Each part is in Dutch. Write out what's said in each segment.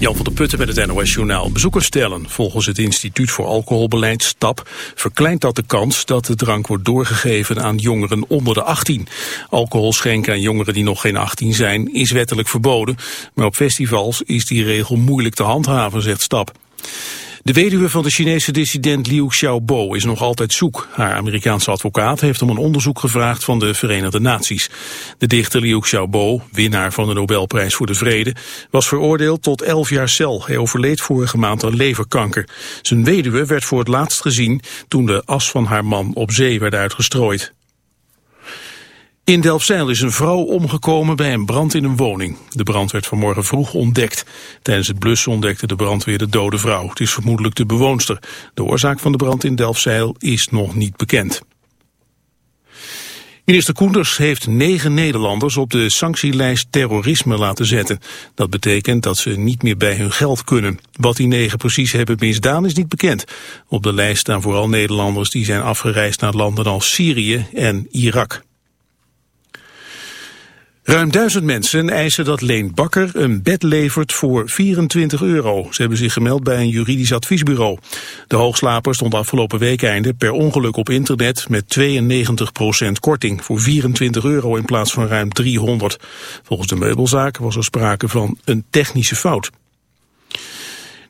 Jan van der Putten met het NOS-journaal. Bezoekers stellen, volgens het Instituut voor Alcoholbeleid STAP... verkleint dat de kans dat de drank wordt doorgegeven aan jongeren onder de 18. Alcohol schenken aan jongeren die nog geen 18 zijn is wettelijk verboden. Maar op festivals is die regel moeilijk te handhaven, zegt STAP. De weduwe van de Chinese dissident Liu Xiaobo is nog altijd zoek. Haar Amerikaanse advocaat heeft om een onderzoek gevraagd van de Verenigde Naties. De dichter Liu Xiaobo, winnaar van de Nobelprijs voor de Vrede, was veroordeeld tot 11 jaar cel. Hij overleed vorige maand aan leverkanker. Zijn weduwe werd voor het laatst gezien toen de as van haar man op zee werd uitgestrooid. In Delfzijl is een vrouw omgekomen bij een brand in een woning. De brand werd vanmorgen vroeg ontdekt. Tijdens het blussen ontdekte de brandweer de dode vrouw. Het is vermoedelijk de bewoonster. De oorzaak van de brand in Delfzijl is nog niet bekend. Minister Koenders heeft negen Nederlanders op de sanctielijst terrorisme laten zetten. Dat betekent dat ze niet meer bij hun geld kunnen. Wat die negen precies hebben misdaan is niet bekend. Op de lijst staan vooral Nederlanders die zijn afgereisd naar landen als Syrië en Irak. Ruim duizend mensen eisen dat Leen Bakker een bed levert voor 24 euro. Ze hebben zich gemeld bij een juridisch adviesbureau. De hoogslaper stond afgelopen weekeinde per ongeluk op internet met 92% korting voor 24 euro in plaats van ruim 300. Volgens de meubelzaak was er sprake van een technische fout.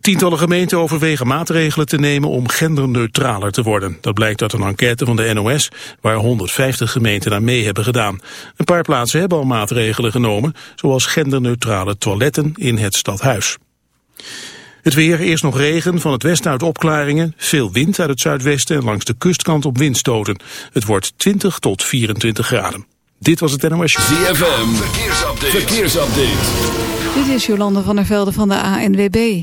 Tientallen gemeenten overwegen maatregelen te nemen om genderneutraler te worden. Dat blijkt uit een enquête van de NOS, waar 150 gemeenten aan mee hebben gedaan. Een paar plaatsen hebben al maatregelen genomen, zoals genderneutrale toiletten in het stadhuis. Het weer, eerst nog regen, van het westen uit opklaringen, veel wind uit het zuidwesten en langs de kustkant op windstoten. Het wordt 20 tot 24 graden. Dit was het NOS. ZFM, verkeersupdate. verkeersupdate. Dit is Jolande van der Velde van de ANWB.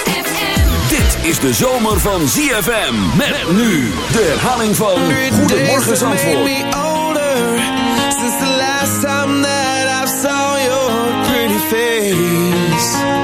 Is de zomer van ZFM. Met nu de herhaling van Goedemorgen Zandvoort. Since the last time that I saw your pretty face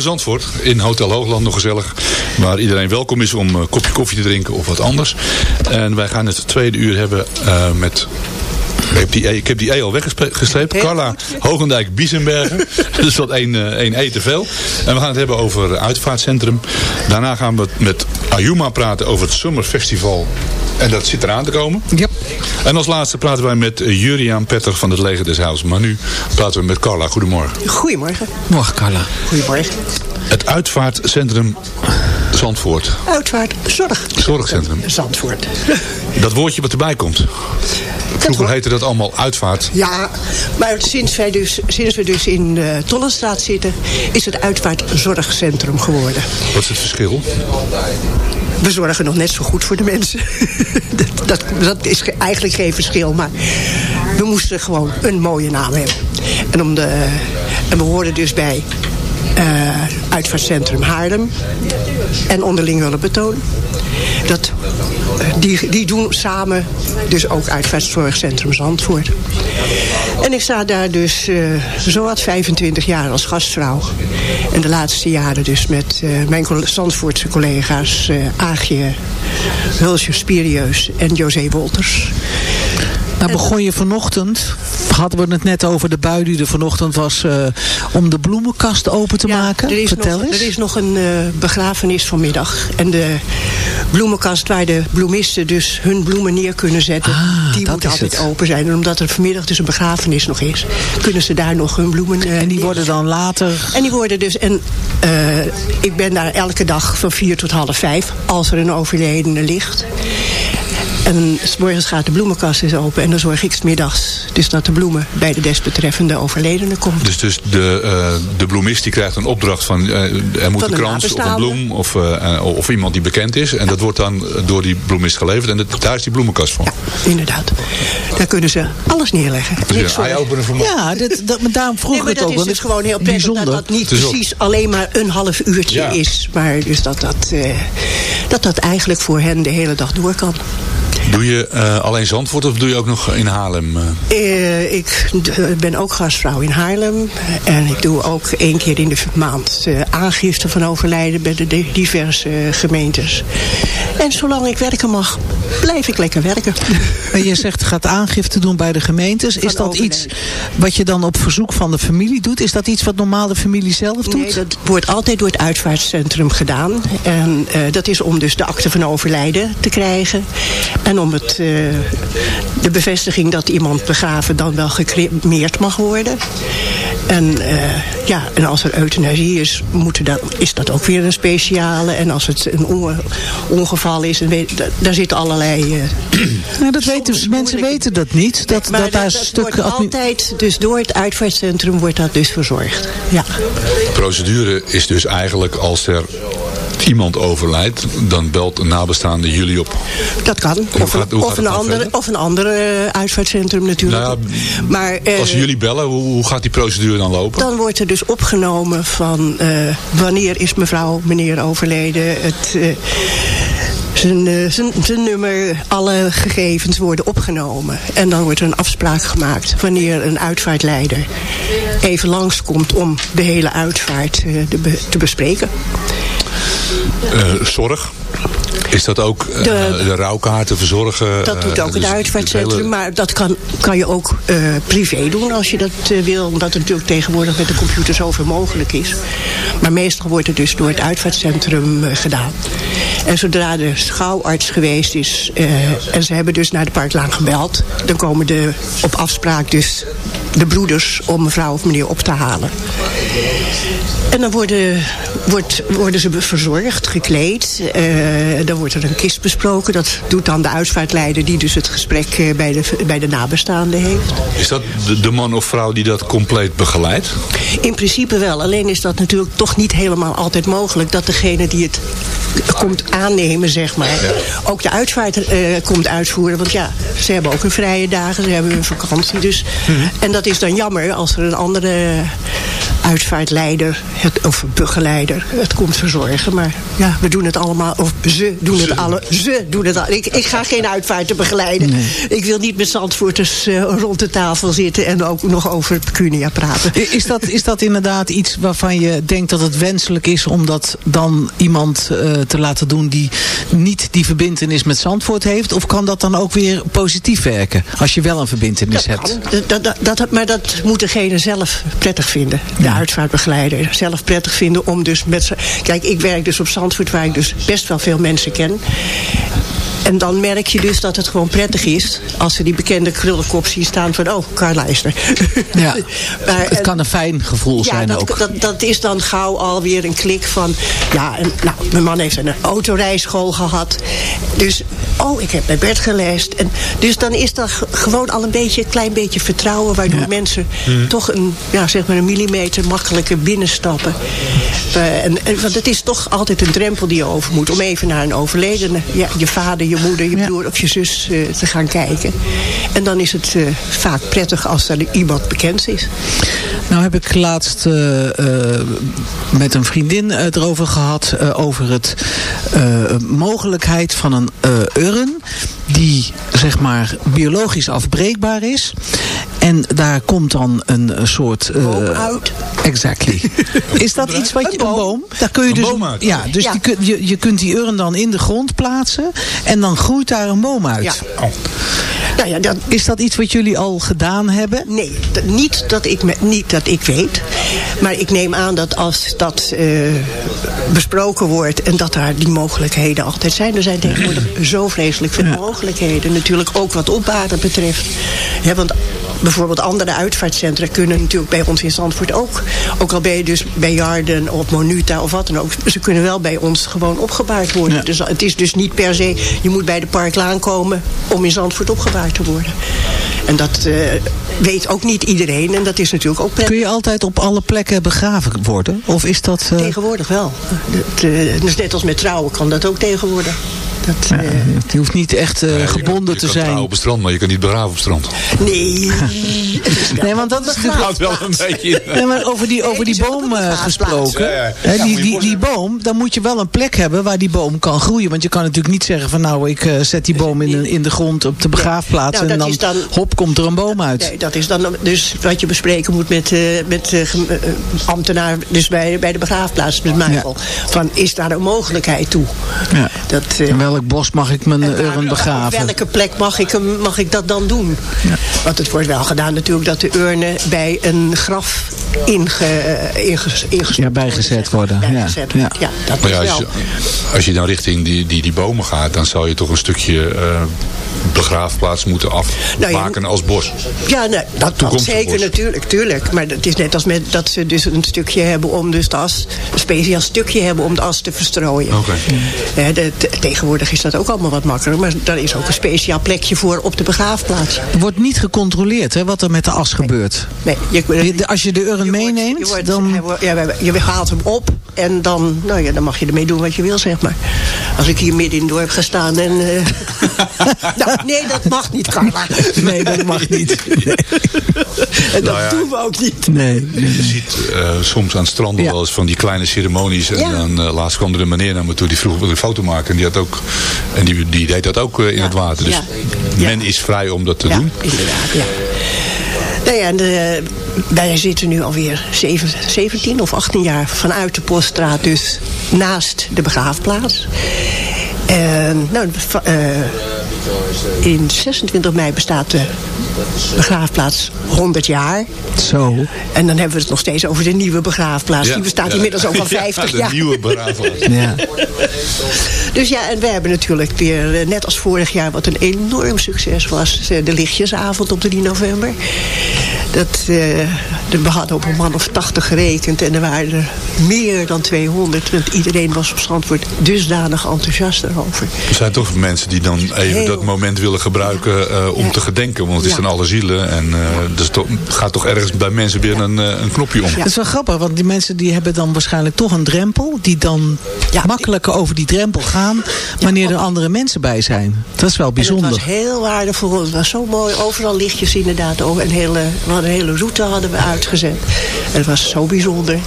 Goedemorgen Zandvoort in Hotel Hoogland. Nog gezellig. Waar iedereen welkom is om een kopje koffie te drinken of wat anders. En wij gaan het tweede uur hebben eh, met... Ik heb, die, E- ik heb die E al weggestreept. Carla Hogendijk Biesenbergen. dus dat één, eh, één E te veel. En we gaan het hebben over uitvaartcentrum. Daarna gaan we met Ayuma praten over het Summer Festival. En dat zit eraan te komen. Yep. En als laatste praten wij met eh, Juriaan Petter van het Leger des Huis. Maar nu praten we met Carla. Goedemorgen. Goedemorgen. Morgen, Carla. Goedemorgen. Het uitvaartcentrum Zandvoort. Uitvaart Zorg. Zorgcentrum. Zandvoort. Dat woordje wat erbij komt. Vroeger heette dat allemaal uitvaart. Ja, maar sinds, wij dus, sinds we dus in de Tollenstraat zitten... is het Uitvaartzorgcentrum geworden. Wat is het verschil? We zorgen nog net zo goed voor de mensen. dat, dat, is ge- eigenlijk geen verschil, maar we moesten gewoon een mooie naam hebben. En, om de, en we horen dus bij eh, Uitvaartcentrum Haarlem en onderling betonen. Dat, eh, die, die doen samen dus ook Uitvaartzorgcentrum Zandvoort. En ik sta daar dus eh zowat 25 jaar als gastvrouw. En de laatste jaren dus met mijn Zandvoortse collega's eh Aagje Hulsje Spirieus en José Wolters. Nou begon je vanochtend, hadden we het net over de bui die er vanochtend was, eh, om de bloemenkast open te maken. Er is, Vertel nog, eens. er is nog een eh, begrafenis vanmiddag. En de bloemenkast waar de bloemisten dus hun bloemen neer kunnen zetten... Ah, die moet altijd het. open zijn. En omdat er vanmiddag dus een begrafenis nog is... kunnen ze daar nog hun bloemen eh, En die worden dan later... En die worden dus... En ik ben daar elke dag van vier tot half vijf... als er een overledene ligt. En s morgens gaat de bloemenkast eens open. En dan zorg ik middags dus dat de bloemen bij de desbetreffende overledene komen. Dus, dus de, eh, de bloemist die krijgt een opdracht van eh, er moet Van een krans of een bloem of, eh, of iemand die bekend is. En dat wordt dan door die bloemist geleverd. En dat- daar is die bloemenkast voor. Ja, inderdaad. Daar kunnen ze alles neerleggen. Dus voor. eye-opener voor mij. Ja, dat, dat, maar daarom vroeg Nee, ik maar het dat ook. is want dus gewoon heel prettig dat bijzonder. dat niet is precies alleen maar een half uurtje Ja. is. Maar dus dat dat, eh, dat dat eigenlijk voor hen de hele dag door kan. Doe je eh, alleen Zandvoort of doe je ook nog in Haarlem? eh? Eh, ik ben ook gastvrouw in Haarlem. En ik doe ook één keer in de maand eh, aangifte van overlijden bij de diverse eh, gemeentes. En zolang ik werken mag, blijf ik lekker werken. En je zegt gaat aangifte doen bij de gemeentes. Is dat iets wat je dan op verzoek van de familie doet? Is dat iets wat normaal de familie zelf doet? Nee, dat wordt altijd door het uitvaartcentrum gedaan. En eh, dat is om dus de akte van overlijden te krijgen. En om het, eh, de bevestiging dat iemand begraven dan wel gecremeerd mag worden. En, eh, ja, en als er euthanasie is, moeten dat, is dat ook weer een speciale. En als het een onge- ongeval is, dan weet, daar zitten allerlei... eh, Nou, dat weten, mensen weten dat niet. Dat, maar dat daar dat admi- altijd, dus door het uitvaartcentrum wordt dat dus verzorgd. Ja. De procedure is dus eigenlijk als er iemand overlijdt, dan belt een nabestaande jullie op. Dat kan. Hoe Of, gaat- een, of, andere, of een andere eh, uitvaartcentrum natuurlijk. Nou maar eh, Als jullie bellen, hoe, hoe gaat die procedure dan lopen? dan wordt er dus opgenomen van eh, wanneer is mevrouw, meneer overleden. Het, zijn, zijn, zijn nummer, alle gegevens worden opgenomen. En dan wordt er een afspraak gemaakt wanneer een uitvaartleider even langskomt om de hele uitvaart be- te bespreken. Eh, zorg. Is dat ook eh, De- de, rouwkaarten verzorgen? Dat doet eh, ook dus het uitvaartcentrum, hele- maar dat kan, kan je ook privé doen als je dat wil. Omdat er natuurlijk tegenwoordig met de computer zoveel mogelijk is. Maar meestal wordt het dus door het uitvaartcentrum gedaan. En zodra de schouwarts geweest is eh, en ze hebben dus naar de Parklaan gebeld... dan komen de, op afspraak dus de broeders om mevrouw of meneer op te halen. En dan worden, wordt, worden ze verzorgd, gekleed. Eh, dan wordt er een kist besproken. Dat doet dan de uitvaartleider die dus het gesprek eh, bij de, bij de nabestaanden heeft. Is dat de, man of vrouw die dat compleet begeleidt? In principe wel. Alleen is dat natuurlijk toch niet helemaal altijd mogelijk... dat degene die het komt aannemen, zeg maar... ook de uitvaart eh, komt uitvoeren. Want ja, ze hebben ook hun vrije dagen, ze hebben hun vakantie. Dus, En dat is dan jammer als er een andere uitvaartleider het, of begeleider het komt verzorgen. Maar ja, we doen het allemaal, of ze doen het alle, ze doen het al. Ik, ik ga geen uitvaarten begeleiden. Ik wil niet met zandvoorters eh, rond de tafel zitten en ook nog over pecunia praten. Is dat, is dat inderdaad iets waarvan je denkt dat het wenselijk is om dat dan iemand eh, te laten doen die niet die verbindenis met Zandvoort heeft? Of kan dat dan ook weer positief werken als je wel een verbindenis hebt? Dat, dat, dat, dat- maar dat moet degene zelf prettig vinden. De uitvaartbegeleider zelf prettig vinden om dus met z'n... Kijk, ik werk dus op Zandvoort waar ik dus best wel veel mensen ken. En dan merk je dus dat het gewoon prettig is... als ze die bekende krullenkop zien staan van... oh, Karl Leijsner. Ja. Maar, Het en- kan een fijn gevoel ja, zijn dat, ook. Dat, dat is dan gauw alweer een klik van... Ja, en, nou, mijn man heeft een autorijschool gehad. Dus, oh, ik heb bij Bert geleest. En, dus dan is dat gewoon al een beetje, een klein beetje vertrouwen... waardoor mensen toch een, ja, zeg maar een millimeter makkelijker binnenstappen. Eh, en, en, want het is toch altijd een drempel die je over moet... om even naar een overledene, ja, je vader, je moeder, je broer of je zus eh, te gaan kijken. En dan is het eh, vaak prettig als er iemand bekend is. Nou heb ik laatst met een vriendin eh, erover gehad. eh, over het mogelijkheid van een urn. Die zeg maar biologisch afbreekbaar is. En daar komt dan een, eh, soort... eh, Boom uit. Exactly. Is dat iets wat je... Een Een boom. Daar kun je Een dus, boom uit. Ja, dus Ja. Die je, je kunt die urn dan in de grond plaatsen. En dan groeit daar een boom uit. Ja. Nou ja, dat, Is dat iets wat jullie al gedaan hebben? Nee, dat- niet, dat ik me, niet dat ik weet. Maar ik neem aan dat als dat eh, besproken wordt... en dat daar die mogelijkheden altijd zijn. Er zijn tegenwoordig zo vreselijk veel mogelijkheden. Natuurlijk ook wat opbaden betreft. Ja, want bijvoorbeeld andere uitvaartcentra kunnen natuurlijk bij ons in Zandvoort ook. Ook al ben je dus bij Jarden of Monuta of wat dan ook. Ze kunnen wel bij ons gewoon opgebaard worden. Ja. Dus het is dus niet per se... je moet bij de Parklaan komen om in Zandvoort opgebaard te worden. En dat eh, weet ook niet iedereen. En dat is natuurlijk ook prettig. Kun je altijd op alle plekken begraven worden? Of is dat... eh, Tegenwoordig wel. Dat, eh, dus net als met trouwen kan dat ook tegenwoordig. Dat, eh, je hoeft niet echt eh, Je kan- gebonden je te kan trouwen zijn. op het strand, maar je kan niet begraven op het strand. nee. Het Nee, want dat is natuurlijk... Gaat wel een beetje... Nee, maar over die, over die het boom eh, gesproken. Ja, ja. Hè, Ja, die, je die, die boom, dan moet je wel een plek hebben waar die boom kan groeien. Want je kan natuurlijk niet zeggen van nou, ik eh, zet die boom in, de- in de grond op de begraafplaats. Nou, en dat dan, hop, komt er een boom uit. Nee, dat is dan dus wat je bespreken moet met, eh met eh, eh, ambtenaar, dus bij, bij de begraafplaats met Michael. Van, is daar een mogelijkheid toe? Ja. Dat, eh, In welk bos mag ik mijn urn Op begraven? welke plek mag ik, hem, mag ik dat dan doen? Want het wordt wel gedaan natuurlijk dat de urnen bij een graf inge, eh, inges- ingestopt Ja, bijgezet worden, ja. Bijgezet Ja. worden, ja. dat Maar ja, als je, als je dan richting die, die, die bomen gaat, dan zou je toch een stukje eh, begraafplaats moeten afmaken Nou ja, als bos. Ja, nee, dat, dat zeker bos. natuurlijk, tuurlijk. Maar het is net als met dat ze dus een stukje hebben om dus de as, een speciaal stukje hebben om de as te verstrooien. Oké. Ja, de- te- tegenwoordig is dat ook allemaal wat makkelijker. Maar daar is ook een speciaal plekje voor op de begraafplaats. Er wordt niet gecontroleerd hè, wat er met de as gebeurt. Nee, je, Je- de- Als je de urn je wordt- meeneemt, je wordt- dan... wordt- ja, je haalt hem op en dan, nou ja, dan mag je ermee doen wat je wil, zeg maar. Als ik hier midden in het dorp ga staan en... eh, nou, nee, dat mag niet, Carla. Nee, dat mag niet. Nee. En dat Nou ja. doen we ook niet. nee. Je ziet eh, soms aan het strand nog Ja. wel eens van die kleine ceremonies. En Ja. dan eh, laatst kwam er een meneer naar me toe die vroeg wil ik een foto maken. En die, had ook, en die, die deed dat ook eh, in het water. Dus Ja. Men is vrij om dat te doen. inderdaad, ja. Nou ja, de, wij zitten nu alweer zeven- 17 of 18 jaar vanuit de Poststraat, dus naast de begraafplaats. En, nou, eh, in 26 mei bestaat de begraafplaats 100 jaar. Zo. En dan hebben we het nog steeds over de nieuwe begraafplaats. Ja, Die bestaat ja. inmiddels ook al 50 ja, de jaar. nieuwe begraafplaats. Ja. Dus ja, en we hebben natuurlijk weer, eh, net als vorig jaar, wat een enorm succes was, eh, de lichtjesavond op 3 november. Dat, eh, de- we hadden op een man of 80 gerekend en er waren er meer dan 200. Want iedereen was op Zandvoort dusdanig enthousiast erover. Er zijn toch mensen die dan even. Dat moment willen gebruiken eh, om Ja. te gedenken. Want het is Ja. dan alle zielen. En eh dus toch, gaat toch ergens bij mensen weer een, eh, een knopje om. Het is wel grappig, want die mensen die hebben dan waarschijnlijk toch een drempel... die dan Ja, makkelijker over die drempel gaan wanneer er andere mensen bij zijn. Dat is wel En bijzonder. het was heel waardevol. Het was zo mooi. Overal lichtjes inderdaad. Over een hele, we hadden een hele route hadden we uitgezet. En het was zo bijzonder.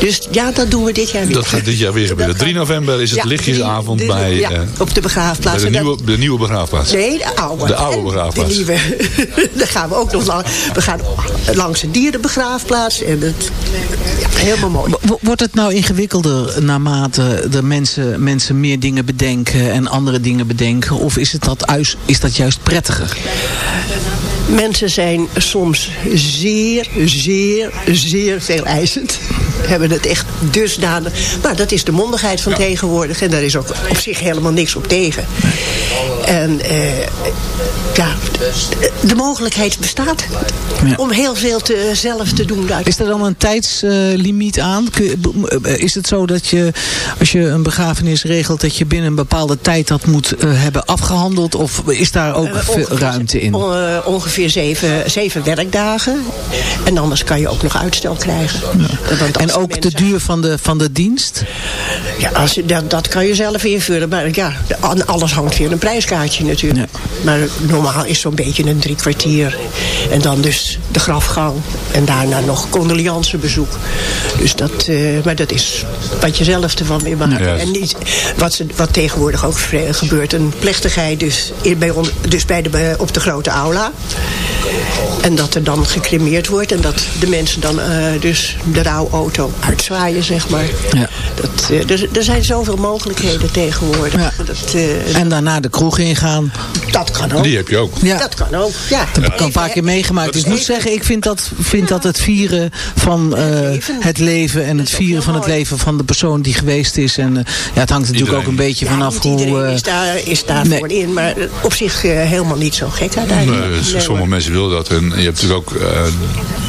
Dus ja, dat doen we dit jaar weer. Dat gaat dit jaar weer gebeuren. 3 november is het Ja, lichtjesavond bij, ja, eh, op de bij begraafplaats. de, En dat- nieuwe, de nieuwe begraafplaats. Nee, de oude. De oude En begraafplaats. De nieuwe. Daar gaan we ook nog lang. We gaan langs de dierenbegraafplaats. En het, ja, helemaal mooi. Wordt het nou ingewikkelder naarmate de mensen, mensen meer dingen bedenken en andere dingen bedenken? Of is, het dat, is dat juist prettiger? Mensen zijn soms zeer, zeer, zeer veel eisend. Hebben het echt dusdanig. Maar dat is de mondigheid van tegenwoordig. En daar is ook op zich helemaal niks op tegen. En eh, ja, de mogelijkheid bestaat. Ja. Om heel veel te, zelf te doen. Is er dan een tijdslimiet aan? Eh, Is het zo dat je, als je een begrafenis regelt, dat je binnen een bepaalde tijd dat moet eh, hebben afgehandeld? Of is daar ook Eh, ongeveer- ruimte in? on- eh, ongeveer zeven, zeven werkdagen. En anders kan je ook nog uitstel krijgen. En ook de duur van de, van de dienst? Ja, als, je- dat, dat kan je zelf invullen. Maar ja, aan alles hangt weer een prijskaartje natuurlijk. Maar normaal is zo'n beetje een drie kwartier. En dan dus de grafgang. En daarna nog condoleancebezoek. Dus dat, eh, maar dat is wat je zelf ervan weer maakt. Ja. En niet, wat, ze, wat tegenwoordig ook gebeurt. Een plechtigheid dus, bij, on- dus bij de, op de grote aula. En dat er dan gecremeerd wordt. En dat de mensen dan eh, dus de rouwauto uitzwaaien, zeg maar. Ja. Dat, eh, er, er zijn zoveel mogelijkheden tegenwoordig. Ja. Dat, eh, En daarna de kroeg ingaan? dat kan ook. Die heb je ook. Ja. Dat kan ook, ja. Dat heb ik al een paar keer meegemaakt. Dus ik moet zeggen, ik vind dat, vind dat het vieren van eh, het leven en het vieren van het leven van de persoon die geweest is. En ja, het hangt natuurlijk Iedereen. ook een beetje vanaf hoe... is, daar, is daarvoor nee. in. Maar op zich helemaal niet zo gek uiteindelijk. Nee, dus Nee, sommige mensen willen dat. En je hebt natuurlijk ook eh,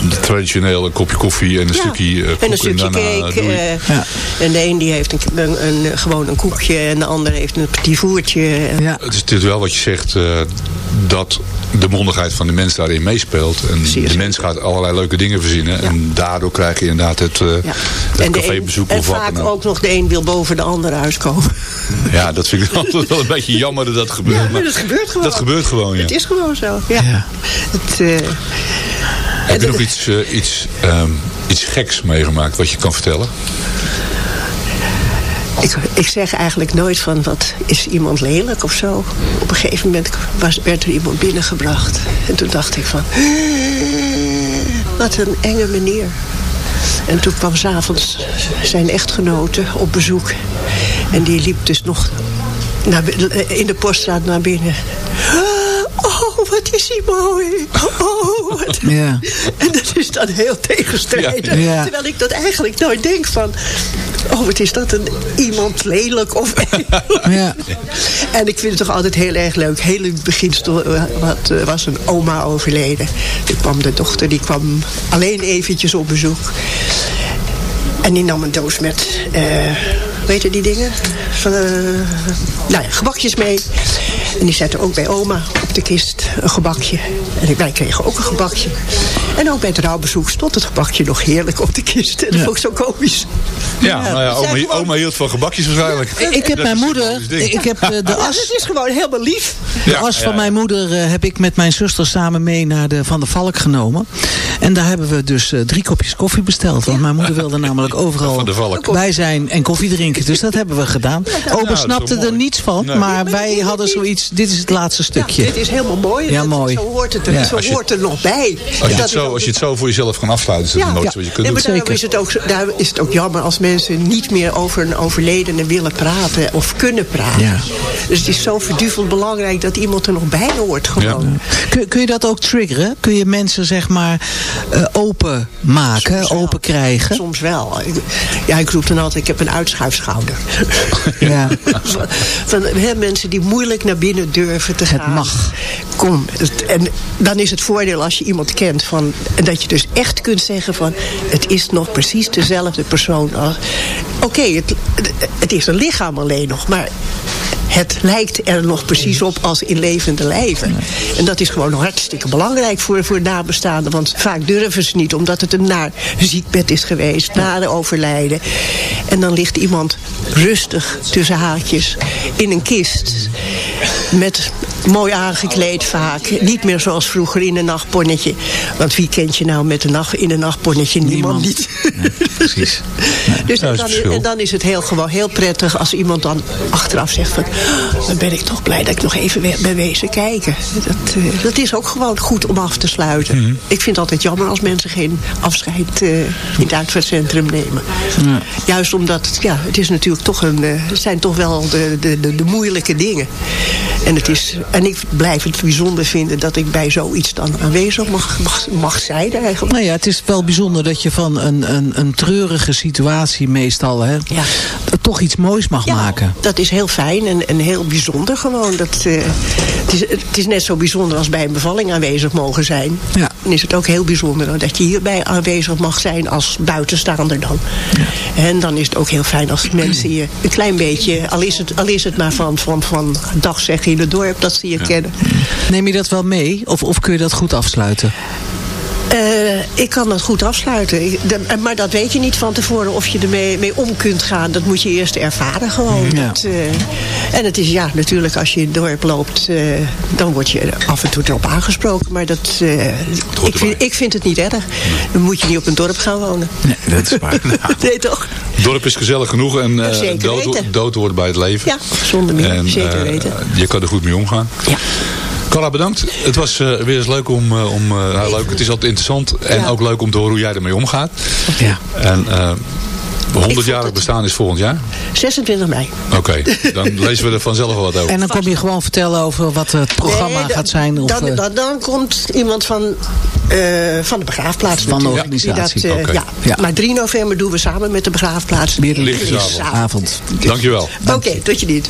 de traditionele kopje koffie en een Ja, stukje eh, koek. en een stukje daarna cake. eh, Ja. En de een die heeft een, een, een- gewoon een koekje. En de ander heeft een petit voertje. ja. Het is natuurlijk wel wat je zegt, eh, dat de mondigheid van de mens daarin meespeelt. En Zeer de mens gaat allerlei leuke dingen verzinnen. En daardoor krijg je inderdaad het, eh Ja. het En, de cafébezoek en of wat vaak dan ook. nog de een wil boven de ander uitkomen. Ja, dat vind ik altijd wel een beetje jammer dat dat gebeurt. Ja, maar dat gebeurt gewoon. Dat gebeurt gewoon, ja. Het is gewoon zo. Ja. Ja. Het, eh, Heb je nog iets, eh, iets, ehm, iets geks meegemaakt wat je kan vertellen? Ik, ik zeg eigenlijk nooit van wat is iemand lelijk of zo. Op een gegeven moment was, werd er iemand binnengebracht. En toen dacht ik van... Wat een enge meneer. En toen kwam s'avonds zijn echtgenote op bezoek. En die liep dus nog naar, in de poststraat naar binnen. Oh, wat is hij mooi. Oh, wat... Ja. En dat is dan heel tegenstrijdig. Ja. Terwijl ik dat eigenlijk nooit denk van... Oh, wat is dat een iemand lelijk of... Ja. En ik vind het toch altijd heel erg leuk. Heel in het begin eh, wat, eh, was een oma overleden. Toen kwam de dochter, die kwam alleen eventjes op bezoek. En die nam een doos met, eh weet je die dingen? Van, eh, nou ja, gebakjes mee. En die zette ook bij oma op de kist een gebakje. En wij kregen ook een gebakje. En ook bij het rouwbezoek stond het gebakje nog heerlijk op de kist. En dat Ja. vond ik zo komisch. Ja, nou ja, oma, gewoon- oma hield van gebakjes waarschijnlijk. Ik heb Dat mijn moeder, ik heb eh, de Ja, as het is gewoon helemaal lief. De Ja, as van ja, mijn moeder eh, heb ik met mijn zuster samen mee naar de Van der Valk genomen. En daar hebben we dus eh, drie kopjes koffie besteld. Want mijn moeder wilde namelijk overal Van der Valk. bij zijn en koffie drinken. Dus dat hebben we gedaan. Oma is snapte er niets van. Nee. Maar wij hadden zoiets, dit is het laatste stukje. Ja, dit is helemaal mooi. Ja, mooi. Zo hoort het er, Ja. zo hoort er nog bij. Als je, Dat het is zo, als je het zo voor jezelf kan afsluiten, is dat Ja. nooit Ja. wat je kunt Nee, doen. maar daarom Zeker. is het, ook, is het ook jammer als mensen niet meer over een overledene willen praten of kunnen praten. Ja. Dus het is zo verduveld belangrijk dat iemand er nog bij hoort gewoon. Kun, kun je dat ook triggeren? Kun je mensen zeg maar eh, open maken, Soms wel. open krijgen? Soms wel. Ja, ik roep dan altijd, ik heb een uitschuifschouder. Ja. van mensen die moeilijk naar binnen durven te Het mag. Kom. Het- En dan is het voordeel als je iemand kent. Van, dat je dus echt kunt zeggen van... het is nog precies dezelfde persoon. Oké, het, het is een lichaam alleen nog. Maar het lijkt er nog precies op als in levende lijven. En dat is gewoon hartstikke belangrijk voor, voor nabestaanden. Want vaak durven ze niet, omdat het een naar ziekbed is geweest, na de overlijden. En dan ligt iemand rustig tussen haakjes in een kist. Met mooi aangekleed vaak. Niet meer zoals vroeger in een nachtponnetje. Want wie kent je nou met een nacht, in een nachtponnetje? Niemand, Niemand. niet. Precies. Dus dan, en dan is het heel, gewoon heel prettig als iemand dan achteraf zegt van... "Oh, dan ben ik toch blij dat ik nog even ben wezen kijken. Dat, eh, dat is ook gewoon goed om af te sluiten. Mhm. Ik vind het altijd jammer als mensen geen afscheid eh, in het uitvaartcentrum nemen. Juist omdat, ja, het is natuurlijk toch een... eh, het zijn toch wel de, de, de, de moeilijke dingen. En, het is, en ik blijf het bijzonder vinden dat ik bij zoiets dan aanwezig mag, mag, mag zijn eigenlijk. Nou ja, het is wel bijzonder dat je van een, een, een treurige situatie meestal hè, Ja. toch iets moois mag Ja, maken. dat is heel fijn en, en heel bijzonder gewoon. Dat, eh, het, is, het is net zo bijzonder als bij een bevalling aanwezig mogen zijn. Ja. Dan is het ook heel bijzonder dat je hierbij aanwezig mag zijn als buitenstaander dan. En dan is het ook heel fijn als mensen je een klein beetje... al is het, al is het maar van, van, van dag zeggen in het dorp dat ze je kennen. Neem je dat wel mee? Of, of kun je dat goed afsluiten? Eh, ik kan dat goed afsluiten. De- maar dat weet je niet van tevoren of je ermee mee om kunt gaan. Dat moet je eerst ervaren gewoon. Ja. Dat, eh, en het is ja, natuurlijk als je in het dorp loopt... eh, dan word je af en toe erop aangesproken. Maar dat, eh, ik, vind, ik vind het niet erg. Dan moet je niet op een dorp gaan wonen. Nee, dat is waar. Nee, toch? Het dorp is gezellig genoeg en eh, dood, dood wordt bij het leven. Ja, zonder meer. En, Zeker eh, weten. je kan er goed mee omgaan. Ja. Carla, bedankt. Het was eh, weer eens leuk om... eh, om eh, nou, leuk. Het is altijd interessant en Ja. ook leuk om te horen hoe jij ermee omgaat. Ja. En eh 100-jarig het- bestaan is volgend jaar? 26 mei. Oké, dan lezen we er vanzelf wel wat over. En dan kom je gewoon vertellen over wat het programma Nee, gaat zijn. Of, dan, dan, dan komt iemand van, eh, van de begraafplaats Van de organisatie. Dat, ja. Ja. Maar 3 november doen we samen met de begraafplaats. Weer een Lichtjesavond. avond. Dankjewel. Oké, tot je niet.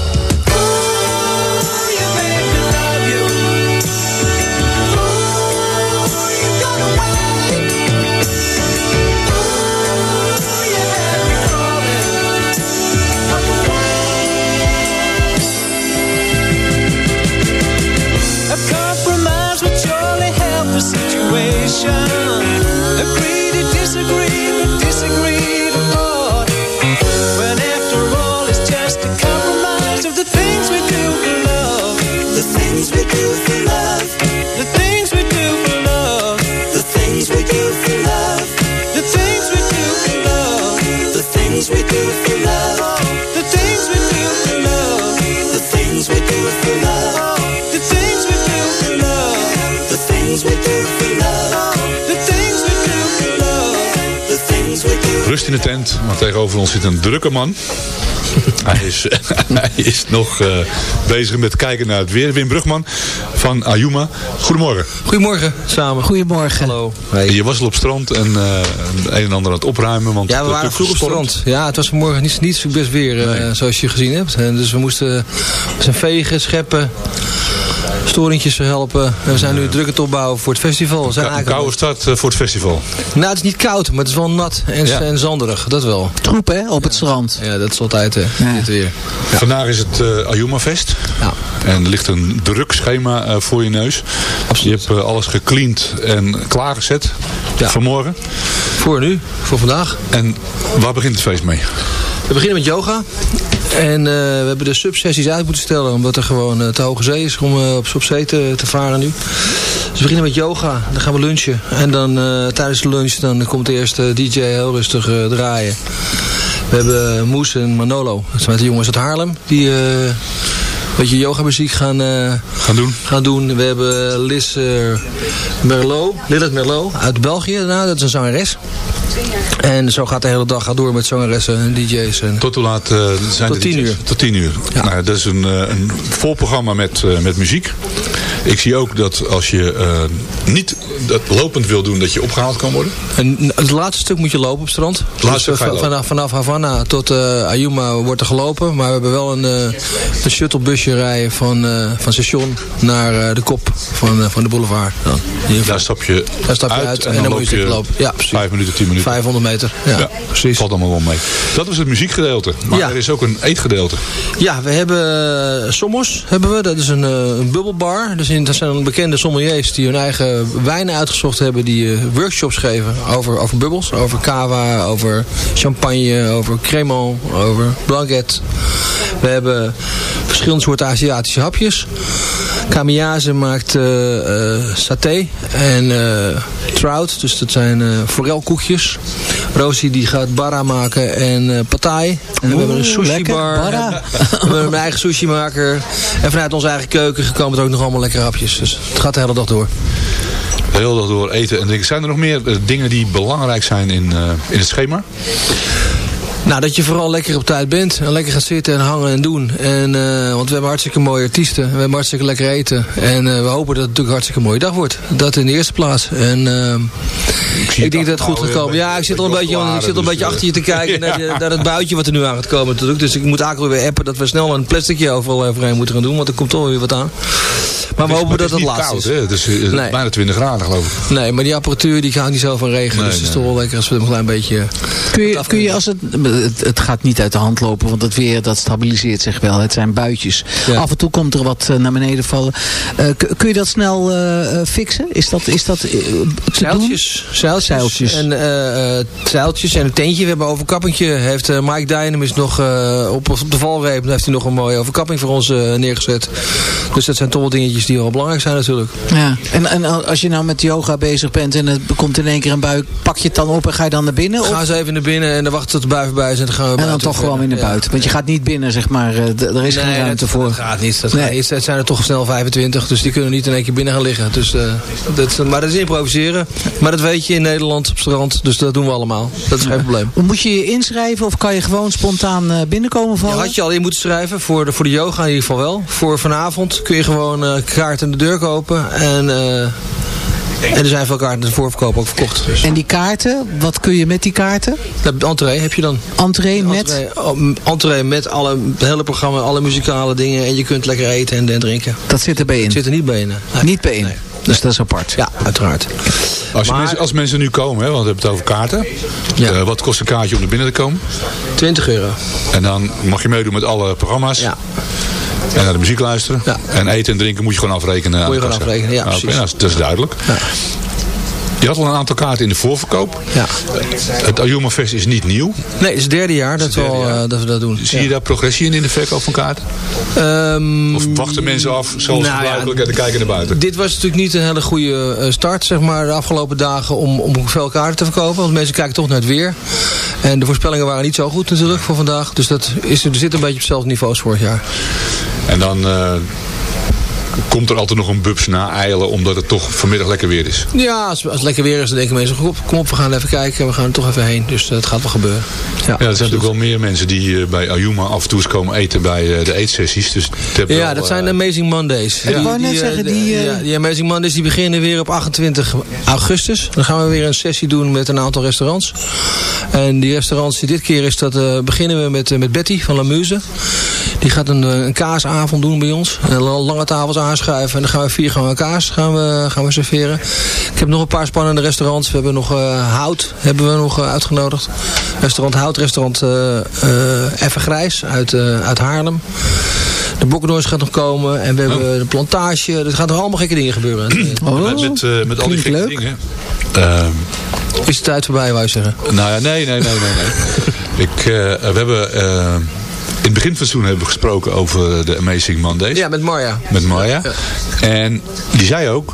Rust in de tent, maar tegenover ons zit een drukke man. Hij is, hij is nog eh, bezig met kijken naar het weer. Wim Brugman van Ayuma. Goedemorgen. Goedemorgen samen. Goedemorgen. Hallo. Je was al op strand en eh, een en ander aan het opruimen. Want Ja, we het waren vroeg op strand. Ja, het was vanmorgen niet, niet zo best weer, eh, zoals je gezien hebt. En dus we moesten zijn vegen, scheppen, storingjes helpen. En we zijn nu druk het opbouwen voor het festival. We zijn Een koude start eh, voor het festival. Nou, het is niet koud, maar het is wel nat en, Ja. en zanderig. Dat wel. Troep hè, op het strand. Ja, dat is altijd Ja. dit weer. Vandaag is het eh Ayuma Fest. Ja. En er ligt een druk schema eh, voor je neus. Je hebt alles gecleand en klaargezet Ja. vanmorgen. Voor nu, voor vandaag. En waar begint het feest mee? We beginnen met yoga. En eh, we hebben de subsessies uit moeten stellen. Omdat er gewoon eh, te hoge zee is om eh, op, op zee te, te varen nu. Dus we beginnen met yoga. Dan gaan we lunchen. En dan tijdens de lunch dan komt de eerste DJ heel rustig draaien. We hebben Moes en Manolo. Dat zijn de jongens uit Haarlem. Die beetje yoga muziek gaan, eh, Gaan doen. gaan doen. We hebben Liz eh, Merlot, Lilith Merlot uit België. Nou, dat is een zangeres. En zo gaat de hele dag gaat door met zangeressen en DJ's. En... Tot hoe laat eh, zijn Tot de tien uur. Tot tien uur. Ja. Nou, dat is een, een vol programma met, met muziek. Ik zie ook dat als je eh, niet dat lopend wil doen, dat je opgehaald kan worden. En het laatste stuk moet je lopen op het strand. Het laatste Dus, vanaf, vanaf Havana tot eh Ayuma wordt er gelopen. Maar we hebben wel een, eh, een shuttlebusje rijden van, van station naar de kop van, van de boulevard. Dan. Daar stap je Daar stap je uit, en dan moet je lopen. Ja, precies. vijf minuten, tien minuten. 500 meter. Ja, Ja, precies. Valt allemaal wel mee. Dat is het muziekgedeelte. Maar Ja. er is ook een eetgedeelte. Ja, we hebben Sommos, hebben we. dat is een, een bubbelbar. Dus in, dat zijn bekende sommeliers die hun eigen wijnen uitgezocht hebben. Die eh, workshops geven over, over bubbels. Over cava, over champagne, over cremant, over blanquet. We hebben verschillende soorten Aziatische hapjes. Kamiyaze maakt eh, eh, saté en trout. Dus dat zijn forelkoekjes. Rosie die gaat bara maken en patai. En we hebben een sushi lekker, bar. We hebben een eigen sushi maker. En vanuit onze eigen keuken gekomen er ook nog allemaal lekkere hapjes. Dus het gaat de hele dag door. De hele dag door eten en drinken. Zijn er nog meer eh, dingen die belangrijk zijn in, eh, in het schema? Nou, dat je vooral lekker op tijd bent. En lekker gaat zitten en hangen en doen. En, eh, want we hebben hartstikke mooie artiesten. We hebben hartstikke lekker eten. En we hopen dat het natuurlijk een hartstikke mooie dag wordt. Dat in de eerste plaats. En eh, ik, denk dat het goed gaat komen. Ja, ik zit al een beetje, ik zit al een beetje achter je te kijken naar, naar het buitje wat er nu aan gaat komen natuurlijk. Dus ik moet eigenlijk weer appen dat we snel een plasticje overal overheen moeten gaan doen. Want er komt toch weer wat aan. Maar we hopen dat het koud, is. hè? Het is eh, Nee. bijna 20 graden geloof ik. Nee, maar die apparatuur die gaat niet zo van regen. Nee, dus het is toch wel lekker als we hem een klein beetje... Kun je, kun je als het, het, het gaat niet uit de hand lopen, want het weer dat stabiliseert zich wel. Het zijn buitjes. Ja. Af en toe komt er wat eh, naar beneden vallen. Eh, kun je dat snel eh, eh, fixen? Is dat, is dat te doen? Zeiltjes, zeiltjes, Zeiltjes. En, eh, eh, zeiltjes en een tentje. We hebben een. Heeft Mike Dynamis nog eh, op, op de valreep heeft hij nog een mooie overkapping voor ons neergezet. Dus dat zijn toch wel dingetjes die wel belangrijk zijn natuurlijk. Ja. En, en als je nou met yoga bezig bent en het komt in één keer een bui, pak je het dan op en ga je dan naar binnen? Of? Ga eens even naar binnen en dan wachten tot de bui voorbij is en dan gaan we En dan toch gewoon weer naar buiten. Want je gaat niet binnen, zeg maar. eh, er is geen ruimte dat, voor. Dat gaat niet. Dat Nee. gaat niet. Het zijn er toch snel 25, dus die kunnen niet in één keer binnen gaan liggen. Dus, eh, dat, maar dat is improviseren. Maar dat weet je in Nederland op strand, dus dat doen we allemaal. Dat is geen probleem. Moet je je inschrijven of kan je gewoon spontaan eh, binnenkomen vallen? had je al in moeten schrijven, voor de, voor de yoga in ieder geval wel. Voor vanavond kun je gewoon eh kaart aan de deur kopen. En, eh, en er zijn veel kaarten in de voorverkoop ook verkocht. Dus. En die kaarten, wat kun je met die kaarten? De entree heb je dan. Entree met... Entree, oh, entree met alle, het hele programma, alle muzikale dingen. En je kunt lekker eten en, en drinken. Dat zit erbij in. Zit er niet bij in. nee. Niet bij in. Nee. Dus dat is apart. Ja, uiteraard. Als, je Maar- mensen, als mensen nu komen, hè, want we hebben het over kaarten. Ja. Eh, wat kost een kaartje om er binnen te komen? 20 euro. En dan mag je meedoen met alle programma's. Ja. En naar de muziek luisteren. Ja. En eten en drinken moet je gewoon afrekenen. Moet je gewoon afrekenen, ja, Ah, precies. nou, dat is duidelijk. Ja. Je had al een aantal kaarten in de voorverkoop. Ja. Het Ayuma Fest is niet nieuw. Nee, het is het derde jaar dat, Het we, al, jaar. eh, dat we dat doen. Zie Ja. je daar progressie in in de verkoop van kaarten? Ehm, Of wachten mensen af, zoals nou ja, gebruikelijk, en dan kijken naar buiten? Dit was natuurlijk niet een hele goede eh, start, zeg maar, de afgelopen dagen om, om veel kaarten te verkopen. Want mensen kijken toch naar het weer. En de voorspellingen waren niet zo goed natuurlijk voor vandaag. Dus dat is, er zit een beetje op hetzelfde niveau als vorig jaar. En dan eh, komt er altijd nog een bubs na eilen omdat het toch vanmiddag lekker weer is. Ja, als, als het lekker weer is, dan denken mensen, kom, kom op, we gaan even kijken. We gaan er toch even heen. Dus eh, het gaat wel gebeuren. Ja, Ja, er zijn natuurlijk wel meer mensen die eh, bij Ayuma af en toe eens komen eten bij eh, de eetsessies. Dus Ja, wel, dat zijn de eh, Amazing Mondays. Net eh, zeggen, die, eh, ja, die Amazing Mondays die beginnen weer op 28 augustus. Dan gaan we weer een sessie doen met een aantal restaurants. En die restaurants, dit keer is dat, eh, beginnen we met, eh, met Betty van Lamuse. Die gaat een, eh, een kaasavond doen bij ons. En la- lange tafels aanschuiven. En dan gaan we vier gewoon kaas gaan we, gaan we serveren. Ik heb nog een paar spannende restaurants. We hebben nog eh, Hout hebben we nog eh, uitgenodigd. Restaurant Hout, restaurant eh Even Grijs uit, uit Haarlem. De Bokkendoors gaat nog komen. En we hebben de plantage. Er gaan er allemaal gekke dingen gebeuren. met, met, eh, met al die gekke leuk. dingen. Ehm, Is de tijd voorbij, wou je zeggen? nou ja, nee, nee, nee, nee. nee. Ik, we hebben in het begin van het seizoen hebben we gesproken over de Amazing Mondays. Ja, met Marja. Met Maya. En die zei ook,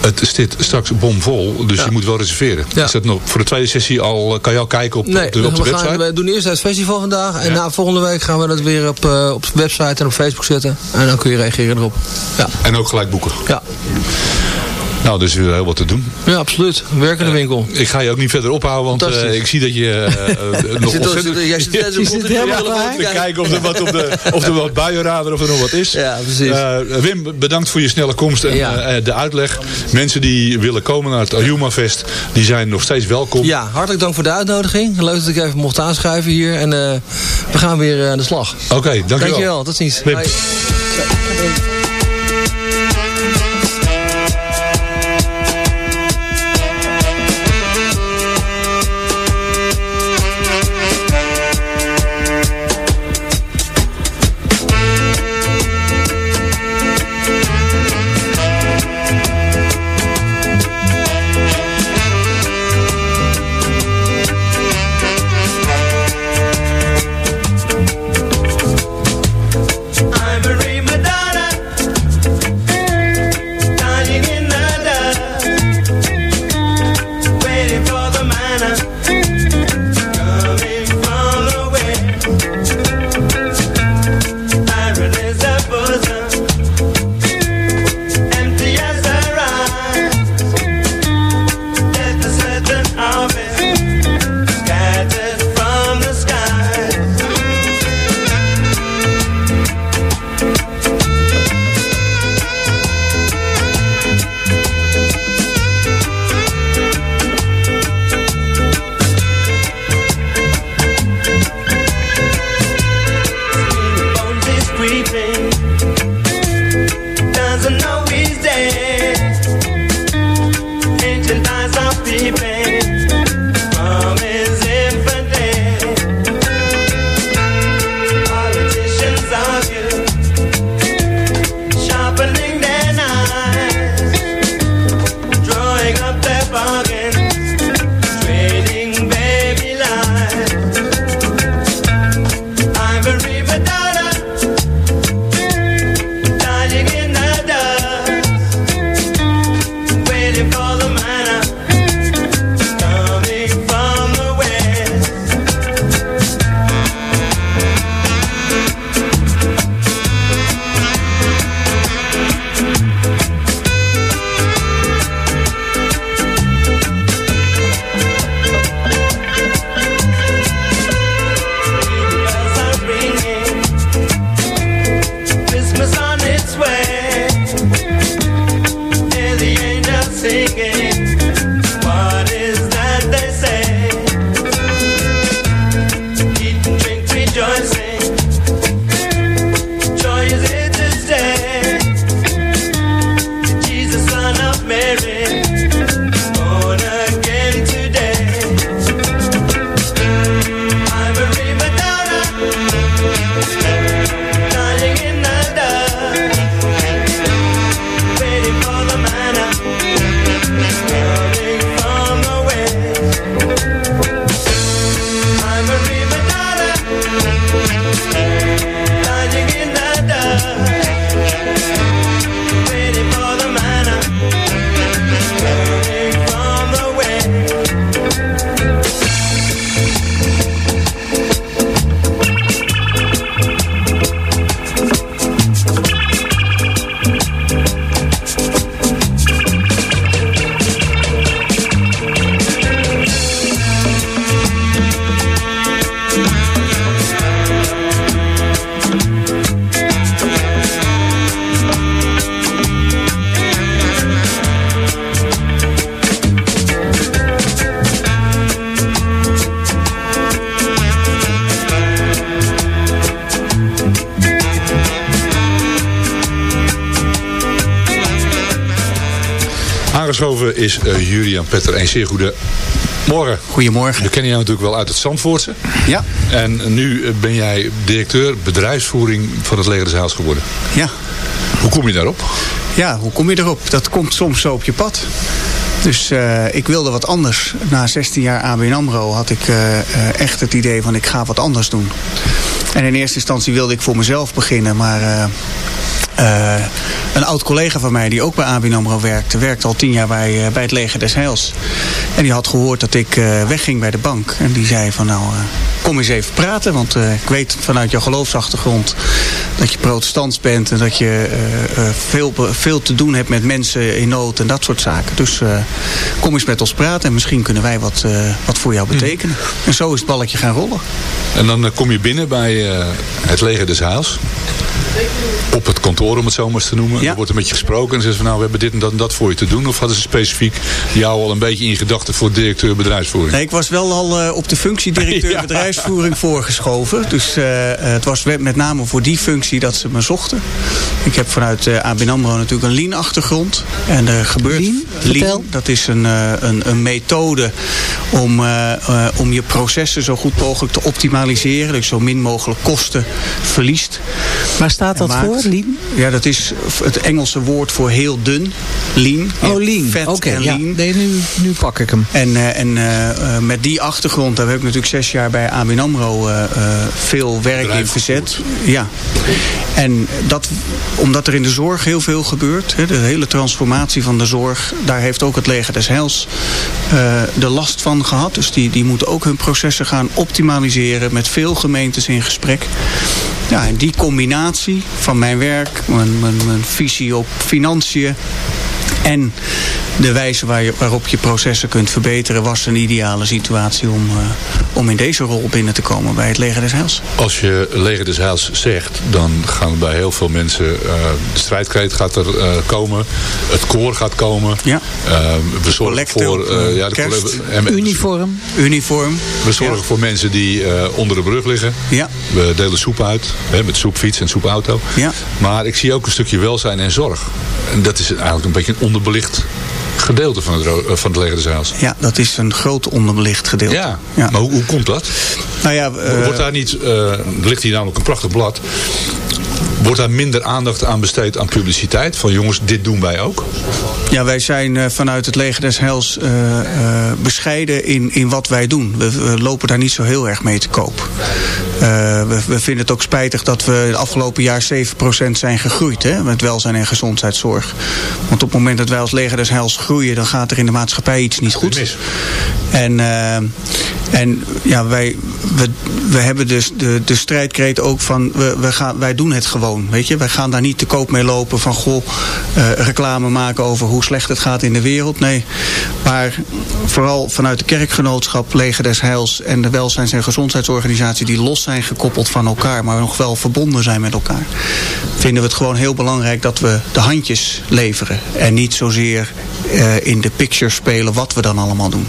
het zit straks bomvol, dus Ja. je moet wel reserveren. Ja. Is dat nog voor de tweede sessie al, kan je al kijken op, Nee, op de, op de we, website? gaan, we doen eerst het festival vandaag. En Ja. na volgende week gaan we dat weer op, eh, op de website en op Facebook zetten. En dan kun je reageren erop. Ja, En ook gelijk boeken. ja. Nou, dus weer heel wat te doen. ja absoluut. Werkende winkel. Ik ga je ook niet verder ophouden, want eh, ik zie dat je eh, eh, nog Zit- ontzettend... jij zit Je zit de helemaal te kijken of er wat, op de, of er wat buienradar of er nog wat is. Ja, precies. Eh, Wim, bedankt voor je snelle komst en eh, de uitleg. Mensen die willen komen naar het Ayuma Fest, die zijn nog steeds welkom. Ja, hartelijk dank voor de uitnodiging. Leuk dat ik even mocht aanschuiven hier. En eh, we gaan weer eh, aan de slag. Oké, dankjewel. Dankjewel, tot ziens. Wim. Zeer goede morgen. Goedemorgen. We kennen jou natuurlijk wel uit het Zandvoortse. Ja. En nu eh, ben jij directeur bedrijfsvoering van het Leger des geworden. Ja. Hoe kom je daarop? Ja, hoe kom je erop? Dat komt soms zo op je pad. Dus eh, ik wilde wat anders. Na 16 jaar ABN AMRO had ik eh, echt het idee van ik ga wat anders doen. En in eerste instantie wilde ik voor mezelf beginnen, maar... een oud collega van mij die ook bij ABN AMRO werkte... werkte al tien jaar bij, eh, bij het leger des Heils. En die had gehoord dat ik eh, wegging bij de bank. En die zei van nou, eh, kom eens even praten. Want eh, ik weet vanuit jouw geloofsachtergrond dat je protestants bent... en dat je eh, eh, veel, veel te doen hebt met mensen in nood en dat soort zaken. Dus eh, kom eens met ons praten en misschien kunnen wij wat, eh, wat voor jou betekenen. En zo is het balletje gaan rollen. En dan kom je binnen bij eh, het Leger des Heils. Op het kantoor, om het zo maar eens te noemen. Ja. Er wordt een beetje gesproken en zeggen ze van nou, we hebben dit en dat en dat voor je te doen. Of hadden ze specifiek jou al een beetje in gedachten voor directeur bedrijfsvoering? Nee, ik was wel al eh, op de functie directeur Ja. bedrijfsvoering voorgeschoven. Dus eh, eh, het was met name voor die functie dat ze me zochten. Ik heb vanuit eh ABN AMRO natuurlijk een lean-achtergrond. En er gebeurt... Lean? Dat is een, eh, een, een methode om, om je processen zo goed mogelijk te optimaliseren. Dus zo min mogelijk kosten verliest. Waar staat dat voor, Lien? Ja, dat is het Engelse woord voor heel dun. Lean. Oh, Lien. Vet Oké, en ja. lean. Nee, nu, nu pak ik hem. En, eh, en eh, eh, met die achtergrond, daar heb ik natuurlijk zes jaar bij ABN AMRO eh, eh, veel werk in verzet. Ja. En dat, omdat er in de zorg heel veel gebeurt, hè, de hele transformatie van de zorg, daar heeft ook het leger des Heils eh, de last van gehad. Dus die, die moeten ook hun processen gaan optimaliseren met veel gemeentes in gesprek. Ja, en die combinatie van mijn werk, mijn, mijn, mijn visie op financiën, en de wijze waar je, waarop je processen kunt verbeteren was een ideale situatie om, eh, om in deze rol binnen te komen bij het leger des Heils. Als je Leger des Heils zegt, dan gaan bij heel veel mensen... eh, de strijdkreet gaat er eh, komen, het koor gaat komen. Ja. Eh, we zorgen Collecte voor... ja, de kerst. colle- en- Uniform. Uniform. We zorgen Ja. voor mensen die eh, onder de brug liggen. Ja. We delen soep uit, hè, met soepfiets en soepauto. Ja. Maar ik zie ook een stukje welzijn en zorg. Dat is eigenlijk een beetje een onderbelicht gedeelte van het, eh, van Heils. Ja, dat is een groot onderbelicht gedeelte. Ja, Ja. maar hoe, hoe komt dat? Nou ja, eh, Wordt daar niet, eh, er ligt hier namelijk een prachtig blad. Wordt daar minder aandacht aan besteed aan publiciteit? Van jongens, dit doen wij ook. Ja, wij zijn eh, vanuit het leger des Heils eh, eh, bescheiden in, in wat wij doen. We, we lopen daar niet zo heel erg mee te koop. We, we vinden het ook spijtig dat we het afgelopen jaar 7% zijn gegroeid. Hè, met welzijn en gezondheidszorg. Want op het moment dat wij als leger des Heils groeien... dan gaat er in de maatschappij iets niet goed. mis. En, en ja, wij, we, we hebben dus de, de strijdkreet ook van... We, we gaan, wij doen het gewoon, weet je. Wij gaan daar niet te koop mee lopen van... goh, reclame maken over hoe slecht het gaat in de wereld. Nee, maar vooral vanuit de kerkgenootschap... Leger des Heils en de welzijns- en gezondheidsorganisatie... die los zijn gekoppeld van elkaar... maar nog wel verbonden zijn met elkaar... vinden we het gewoon heel belangrijk dat we de handjes leveren. En niet zozeer eh, in de picture spelen wat we dan allemaal doen.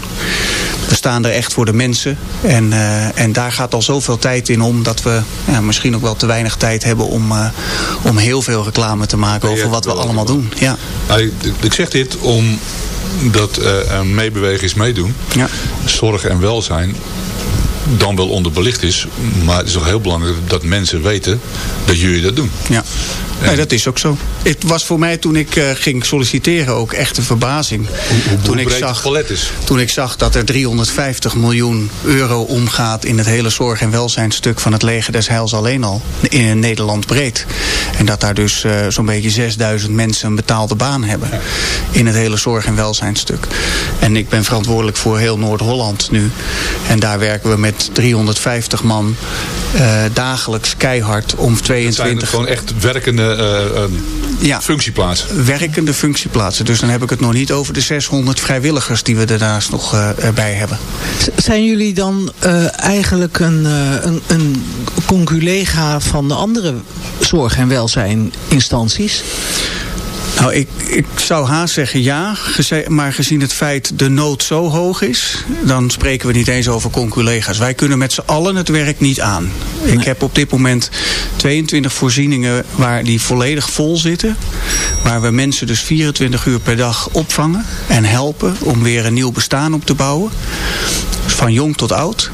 We staan er echt voor de mensen. En, eh, en daar gaat al zoveel tijd in om dat we ja, misschien ook wel te weinig tijd hebben om, eh, om heel veel reclame te maken over wat we allemaal doen. Ja. Nou, ik, ik zeg dit omdat eh, een meebewegen is meedoen. Ja. Zorg en welzijn dan wel onderbelicht is. Maar het is toch heel belangrijk dat mensen weten dat jullie dat doen. Ja. Nee, dat is ook zo. Het was voor mij toen ik eh, ging solliciteren ook echt een verbazing. Hoe, hoe toen, ik het zag, palet is. toen ik zag dat er 350 miljoen euro omgaat in het hele zorg- en welzijnstuk van het leger des Heils alleen al. In Nederland breed. En dat daar dus eh, zo'n beetje 6000 mensen een betaalde baan hebben. In het hele zorg- en welzijnstuk. En ik ben verantwoordelijk voor heel Noord-Holland nu. En daar werken we met 350 man eh, dagelijks keihard om Het zijn 22 gewoon echt werkende eh, eh, Ja. functieplaatsen. werkende functieplaatsen. Dus dan heb ik het nog niet over de 600 vrijwilligers die we daarnaast nog eh, erbij hebben. Z- Zijn jullie dan eh, eigenlijk een, eh, een, een conculega van de andere zorg- en welzijninstanties? Nou, ik, ik zou haast zeggen ja. Maar gezien het feit de nood zo hoog is... dan spreken we niet eens over conculega's. Wij kunnen met z'n allen het werk niet aan. Ik heb op dit moment 22 voorzieningen waar die volledig vol zitten. Waar we mensen dus 24 uur per dag opvangen en helpen om weer een nieuw bestaan op te bouwen. Dus van jong tot oud.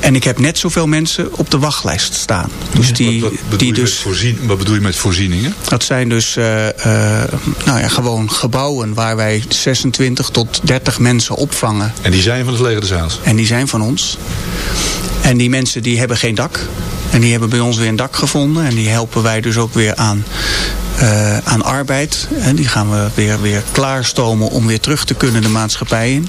En ik heb net zoveel mensen op de wachtlijst staan. Dus die, wat, bedoel die je dus met voorzien, wat bedoel je met voorzieningen? dat zijn dus eh, eh, nou ja, gewoon gebouwen waar wij 26 tot 30 mensen opvangen. En die zijn van het leger des Heils. En die zijn van ons. En die mensen die hebben geen dak. En die hebben bij ons weer een dak gevonden. En die helpen wij dus ook weer aan, eh, aan arbeid. En die gaan we weer, weer klaarstomen om weer terug te kunnen de maatschappij in.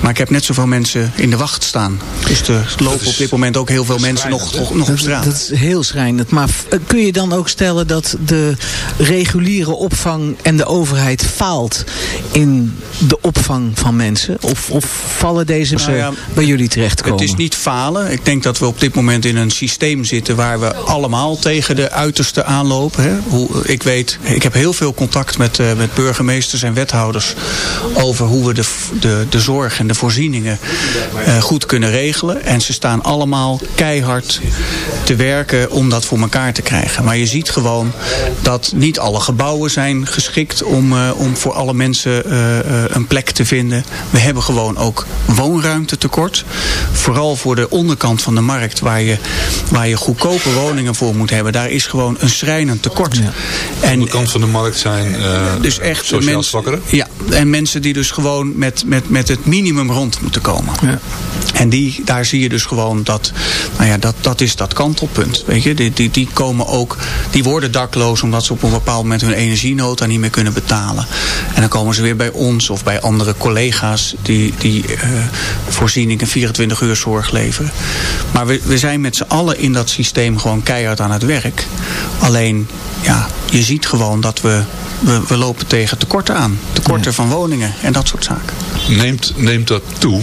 Maar ik heb net zoveel mensen in de wacht staan. Dus er lopen op dit moment ook heel veel mensen nog, nog, nog op straat. dat is heel schrijnend. Maar eh, kun je dan ook stellen dat de reguliere opvang en de overheid faalt in de opvang van mensen? Of, of vallen deze Nou ja, bij jullie terechtkomen? Het is niet falen. Ik denk dat we op dit moment in een systeem zitten waar we allemaal tegen de uiterste aanlopen. Hè. Hoe, ik weet, ik heb heel veel contact met, eh, met burgemeesters en wethouders over hoe we de, de, de zorg en de voorzieningen eh, goed kunnen regelen. En ze staan allemaal keihard te werken om dat voor elkaar te krijgen. Maar je ziet gewoon dat niet alle gebouwen zijn geschikt om, eh, om voor alle mensen eh, een plek te vinden. We hebben gewoon ook woonruimte tekort. Vooral voor de onderkant van de markt waar je, waar je goedkope woningen voor moet hebben. Daar is gewoon een schrijnend tekort. Aan de kant van de markt zijn Dus echt sociaal mensen- zwakkeren. Ja, en mensen die dus gewoon met, met, met het minimum rond moeten komen. En die, daar zie je dus gewoon dat, nou ja, dat, dat is dat kantelpunt. Weet je, die, die, die komen ook, die worden dakloos omdat ze op een bepaald moment hun energienota niet meer kunnen betalen. En dan komen ze weer bij ons of bij andere collega's die, die eh, voorzieningen 24 uur zorg leveren. Maar we, we zijn met z'n allen in dat systeem gewoon keihard aan het werk. Alleen, ja, je ziet gewoon dat we, we, we lopen tegen tekorten aan. Tekorten van woningen en dat soort zaken. Neemt, neemt dat toe?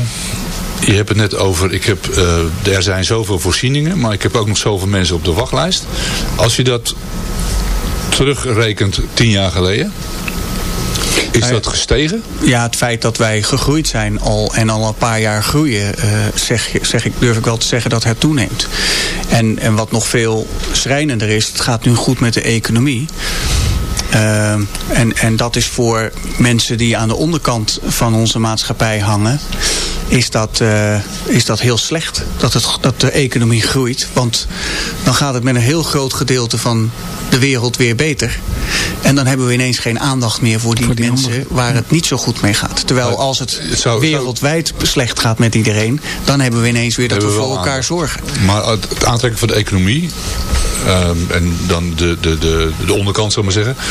Je hebt het net over, ik heb, eh, er zijn zoveel voorzieningen, maar ik heb ook nog zoveel mensen op de wachtlijst. Als je dat terugrekent tien jaar geleden, is dat gestegen? Ja, het feit dat wij gegroeid zijn al en al een paar jaar groeien, eh, zeg, zeg ik, durf ik wel te zeggen dat het toeneemt. En, en wat nog veel schrijnender is, het gaat nu goed met de economie. Eh, en, en dat is voor mensen die aan de onderkant van onze maatschappij hangen, is dat, eh, is dat heel slecht dat, het, dat de economie groeit. Want dan gaat het met een heel groot gedeelte van de wereld weer beter. En dan hebben we ineens geen aandacht meer voor die, mensen waar het niet zo goed mee gaat. Terwijl als het wereldwijd slecht gaat met iedereen, dan hebben we ineens weer dat we voor elkaar zorgen. Maar het aantrekken van de economie, ehm, en dan de, de, de, de onderkant, zal ik maar zeggen.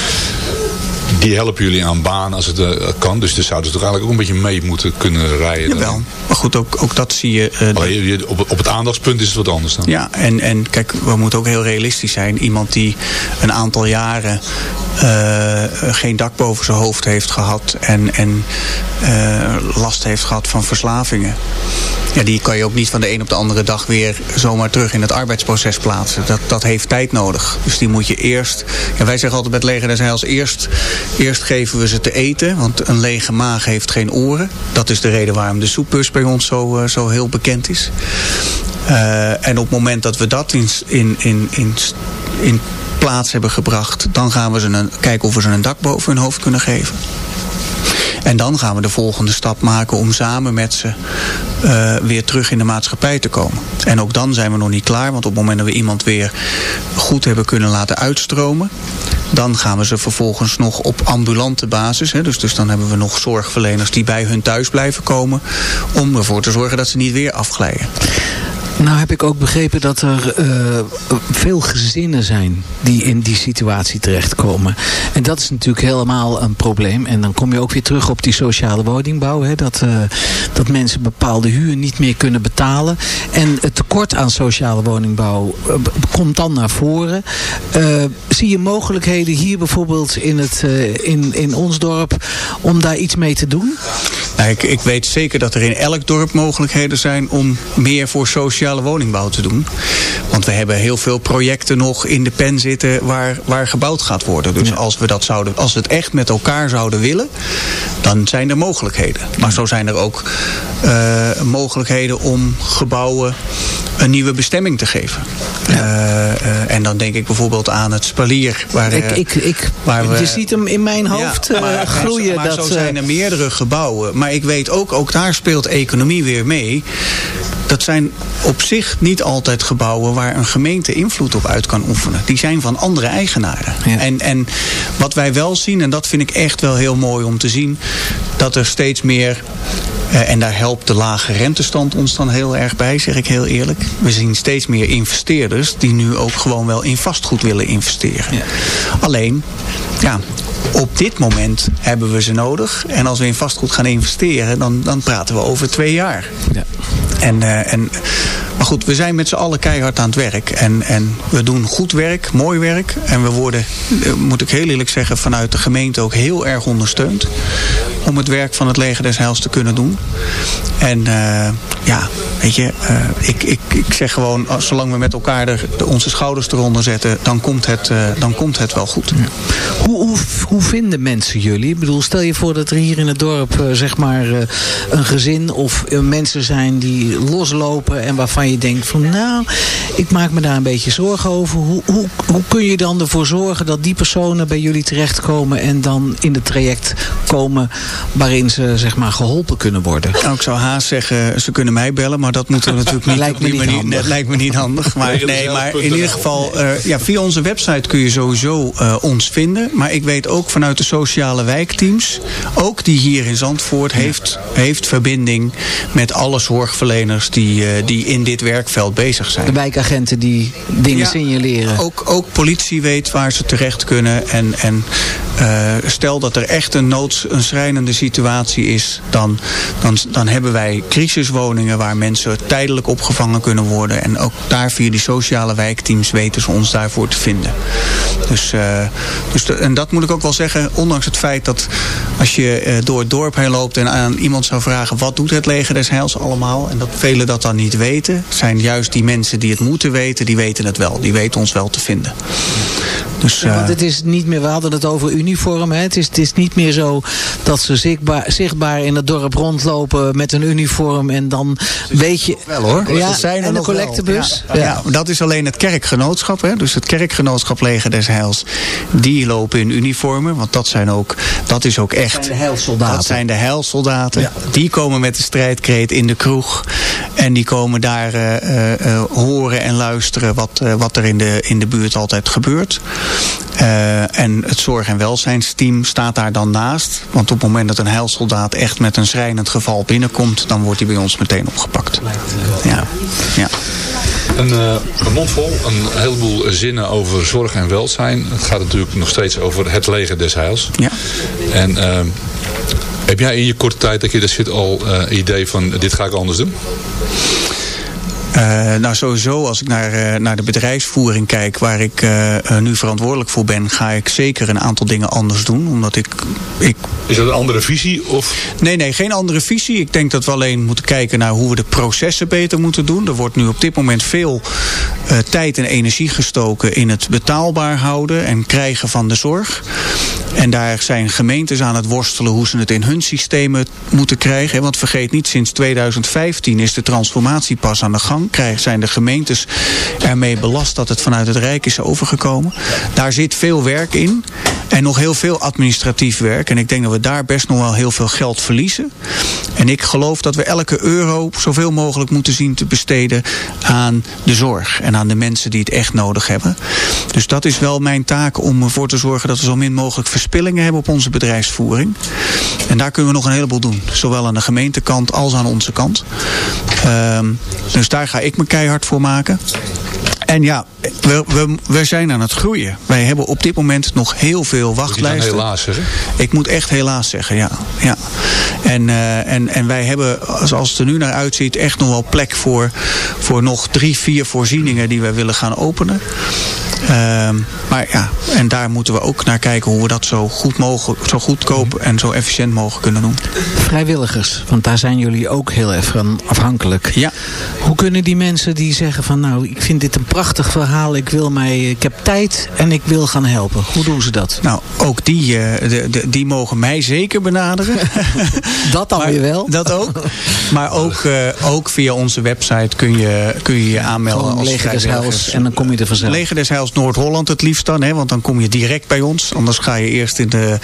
Die helpen jullie aan baan als het eh, kan. Dus daar zouden ze toch eigenlijk ook een beetje mee moeten kunnen rijden. Jawel. Maar goed, ook, ook dat zie je. eh, Alleen je- op, op het aandachtspunt is het wat anders dan. Ja, en, en kijk, we moeten ook heel realistisch zijn. Iemand die een aantal jaren eh, geen dak boven zijn hoofd heeft gehad en, en eh, last heeft gehad van verslavingen. Ja, die kan je ook niet van de een op de andere dag weer zomaar terug in het arbeidsproces plaatsen. Dat, dat heeft tijd nodig. Dus die moet je eerst. Wij zeggen altijd met leger des Heils eerst, eerst geven we ze te eten. Want een lege maag heeft geen oren. Dat is de reden waarom de soepbus bij ons zo, eh, zo heel bekend is. Eh, en op het moment dat we dat in, in, in, in, in plaats hebben gebracht, dan gaan we ze een, kijken of we ze een dak boven hun hoofd kunnen geven. En dan gaan we de volgende stap maken om samen met ze eh, weer terug in de maatschappij te komen. En ook dan zijn we nog niet klaar, want op het moment dat we iemand weer goed hebben kunnen laten uitstromen, dan gaan we ze vervolgens nog op ambulante basis, hè, dus, dus dan hebben we nog zorgverleners die bij hun thuis blijven komen, om ervoor te zorgen dat ze niet weer afglijden. Nou heb ik ook begrepen dat er eh, veel gezinnen zijn die in die situatie terechtkomen. En dat is natuurlijk helemaal een probleem. En dan kom je ook weer terug op die sociale woningbouw. Hè, dat, eh, dat mensen bepaalde huur niet meer kunnen betalen. En het tekort aan sociale woningbouw eh, komt dan naar voren. Zie je mogelijkheden hier bijvoorbeeld in, het, in, in ons dorp om daar iets mee te doen? Nou, ik, ik weet zeker dat er in elk dorp mogelijkheden zijn om meer voor sociale woningbouw te doen. Want we hebben heel veel projecten nog in de pen zitten waar, waar gebouwd gaat worden. Dus als, we dat zouden, als we het echt met elkaar zouden willen, dan zijn er mogelijkheden. Maar zo zijn er ook eh, mogelijkheden om gebouwen een nieuwe bestemming te geven. Eh, eh, en dan denk ik bijvoorbeeld aan het spalier. Waar, Ik, ik, ik, waar we- je ziet hem in mijn hoofd ja, maar, groeien. Maar dat, zo zijn er meerdere gebouwen. Maar ik weet ook, ook daar speelt economie weer mee. Dat zijn op zich niet altijd gebouwen waar een gemeente invloed op uit kan oefenen. Die zijn van andere eigenaren. En, en wat wij wel zien, en dat vind ik echt wel heel mooi om te zien, dat er steeds meer. eh, en daar helpt de lage rentestand ons dan heel erg bij, zeg ik heel eerlijk. We zien steeds meer investeerders die nu ook gewoon wel in vastgoed willen investeren. Alleen, ja, op dit moment hebben we ze nodig. En als we in vastgoed gaan investeren, dan, dan praten we over twee jaar. En, eh, en, maar goed, we zijn met z'n allen keihard aan het werk. En, en we doen goed werk, mooi werk. En we worden, eh, moet ik heel eerlijk zeggen, vanuit de gemeente ook heel erg ondersteund. Om het werk van het leger des Heils te kunnen doen. En eh, ja, weet je, ik, ik, ik zeg gewoon, zolang we met elkaar de- onze schouders eronder zetten, dan komt het, dan komt het wel goed. Hoe, hoe, hoe vinden mensen jullie? Ik bedoel, stel je voor dat er hier in het dorp zeg maar een gezin of mensen zijn die loslopen en waarvan je denkt van nou, ik maak me daar een beetje zorgen over. Hoe, hoe, hoe kun je dan ervoor zorgen dat die personen bij jullie terechtkomen en dan in het traject komen waarin ze zeg maar geholpen kunnen worden? Nou, ik zou haast zeggen, ze kunnen mij bellen, maar dat moeten we natuurlijk niet Lijkt me niet manier. handig. Dat lijkt me niet handig. Maar, nee, maar in ieder geval, eh, ja, via onze website kun je sowieso eh, ons vinden. Maar ik weet ook vanuit de sociale wijkteams, ook die hier in Zandvoort, heeft, heeft verbinding met alle zorgverleners die, eh, die in dit werkveld bezig zijn. De wijkagenten die dingen Ja, signaleren. Ook, ook politie weet waar ze terecht kunnen. En, en eh, stel dat er echt een, noods, een schrijnende situatie is... Dan, dan, dan hebben wij crisiswoningen waar mensen tijdelijk opgevangen kunnen worden. En ook daar via die sociale wijkteams weten ze ons daarvoor te vinden. Dus, eh, dus en dat moet ik ook wel zeggen, ondanks het feit dat als je eh, door het dorp heen loopt en aan iemand zou vragen wat doet het leger des heils allemaal en dat velen dat dan niet weten, zijn juist die mensen die het moeten weten, die weten het wel. Die weten ons wel te vinden. Dus, Ja, eh, want het is niet meer, we hadden het over uniform. Hè. Het, is, het is niet meer zo dat ze zichtbaar, zichtbaar in het dorp rondlopen met een uniform en dan weet je. Wel hoor. Ja, zijn er en de collectebus. Ja, ja, dat is alleen het kerkgenootschap. Hè? Dus het kerkgenootschap Leger des Heils. Die lopen in uniformen. Want dat zijn ook, dat is ook echt. zijn de heilsoldaten. Dat zijn de heilsoldaten. Die komen met de strijdkreet in de kroeg. En die komen daar eh, eh, eh, horen en luisteren wat, eh, wat er in de, in de buurt altijd gebeurt. Eh, en het zorg- en welzijnsteam staat daar dan naast. Want op het moment dat een heilsoldaat echt met een schrijnend geval binnenkomt, dan wordt hij bij ons meteen opgepakt. Ja. ja. Een, eh, een mond vol, een heleboel zinnen over zorg en welzijn. Het gaat natuurlijk nog steeds over het leger des heils. Ja. En eh, heb jij in je korte tijd dat je er zit al eh idee van dit ga ik anders doen? Eh, nou, sowieso als ik naar, eh, naar de bedrijfsvoering kijk, waar ik eh, nu verantwoordelijk voor ben, ga ik zeker een aantal dingen anders doen. Omdat ik, ik Is dat een andere visie? Of? Nee, nee, geen andere visie. Ik denk dat we alleen moeten kijken naar hoe we de processen beter moeten doen. Er wordt nu op dit moment veel tijd en energie gestoken in het betaalbaar houden en krijgen van de zorg. En daar zijn gemeentes aan het worstelen hoe ze het in hun systemen moeten krijgen. Want vergeet niet, sinds 2015 is de transformatie pas aan de gang. Krijgen, zijn de gemeentes ermee belast dat het vanuit het Rijk is overgekomen. Daar zit veel werk in. En nog heel veel administratief werk. En ik denk dat we daar best nog wel heel veel geld verliezen. En ik geloof dat we elke euro zoveel mogelijk moeten zien te besteden aan de zorg. En aan de mensen die het echt nodig hebben. Dus dat is wel mijn taak om ervoor te zorgen dat we zo min mogelijk verspillingen hebben op onze bedrijfsvoering. En daar kunnen we nog een heleboel doen. Zowel aan de gemeentekant als aan onze kant. Ehm, dus daar ga ik me keihard voor maken. En ja, we, we, we zijn aan het groeien. Wij hebben op dit moment nog heel veel Moet je dan wachtlijsten. helaas zeggen? Ik moet echt helaas zeggen, ja. ja. En, eh, en, en wij hebben, zoals het er nu naar uitziet, echt nog wel plek voor, voor nog drie, vier voorzieningen die wij willen gaan openen. Ehm, maar ja, en daar moeten we ook naar kijken hoe we dat zo goed mogelijk, zo goedkoop en zo efficiënt mogelijk kunnen doen. Vrijwilligers, want daar zijn jullie ook heel erg van afhankelijk. Ja. Hoe kunnen die mensen die zeggen van nou, ik vind dit een prachtig verhaal, ik wil mij, ik heb tijd en ik wil gaan helpen. Hoe doen ze dat? Nou, ook die, eh, de, de, die mogen mij zeker benaderen. dat dan Maar- weer wel. Dat ook. Maar ook, eh, ook via onze website kun je kun je, je aanmelden als Leger des vrijwilligers. Heils en dan kom je er vanzelf. Leger des Heils Noord-Holland het liefst dan. Hè, want dan kom je direct bij ons. Anders ga je eerst in de,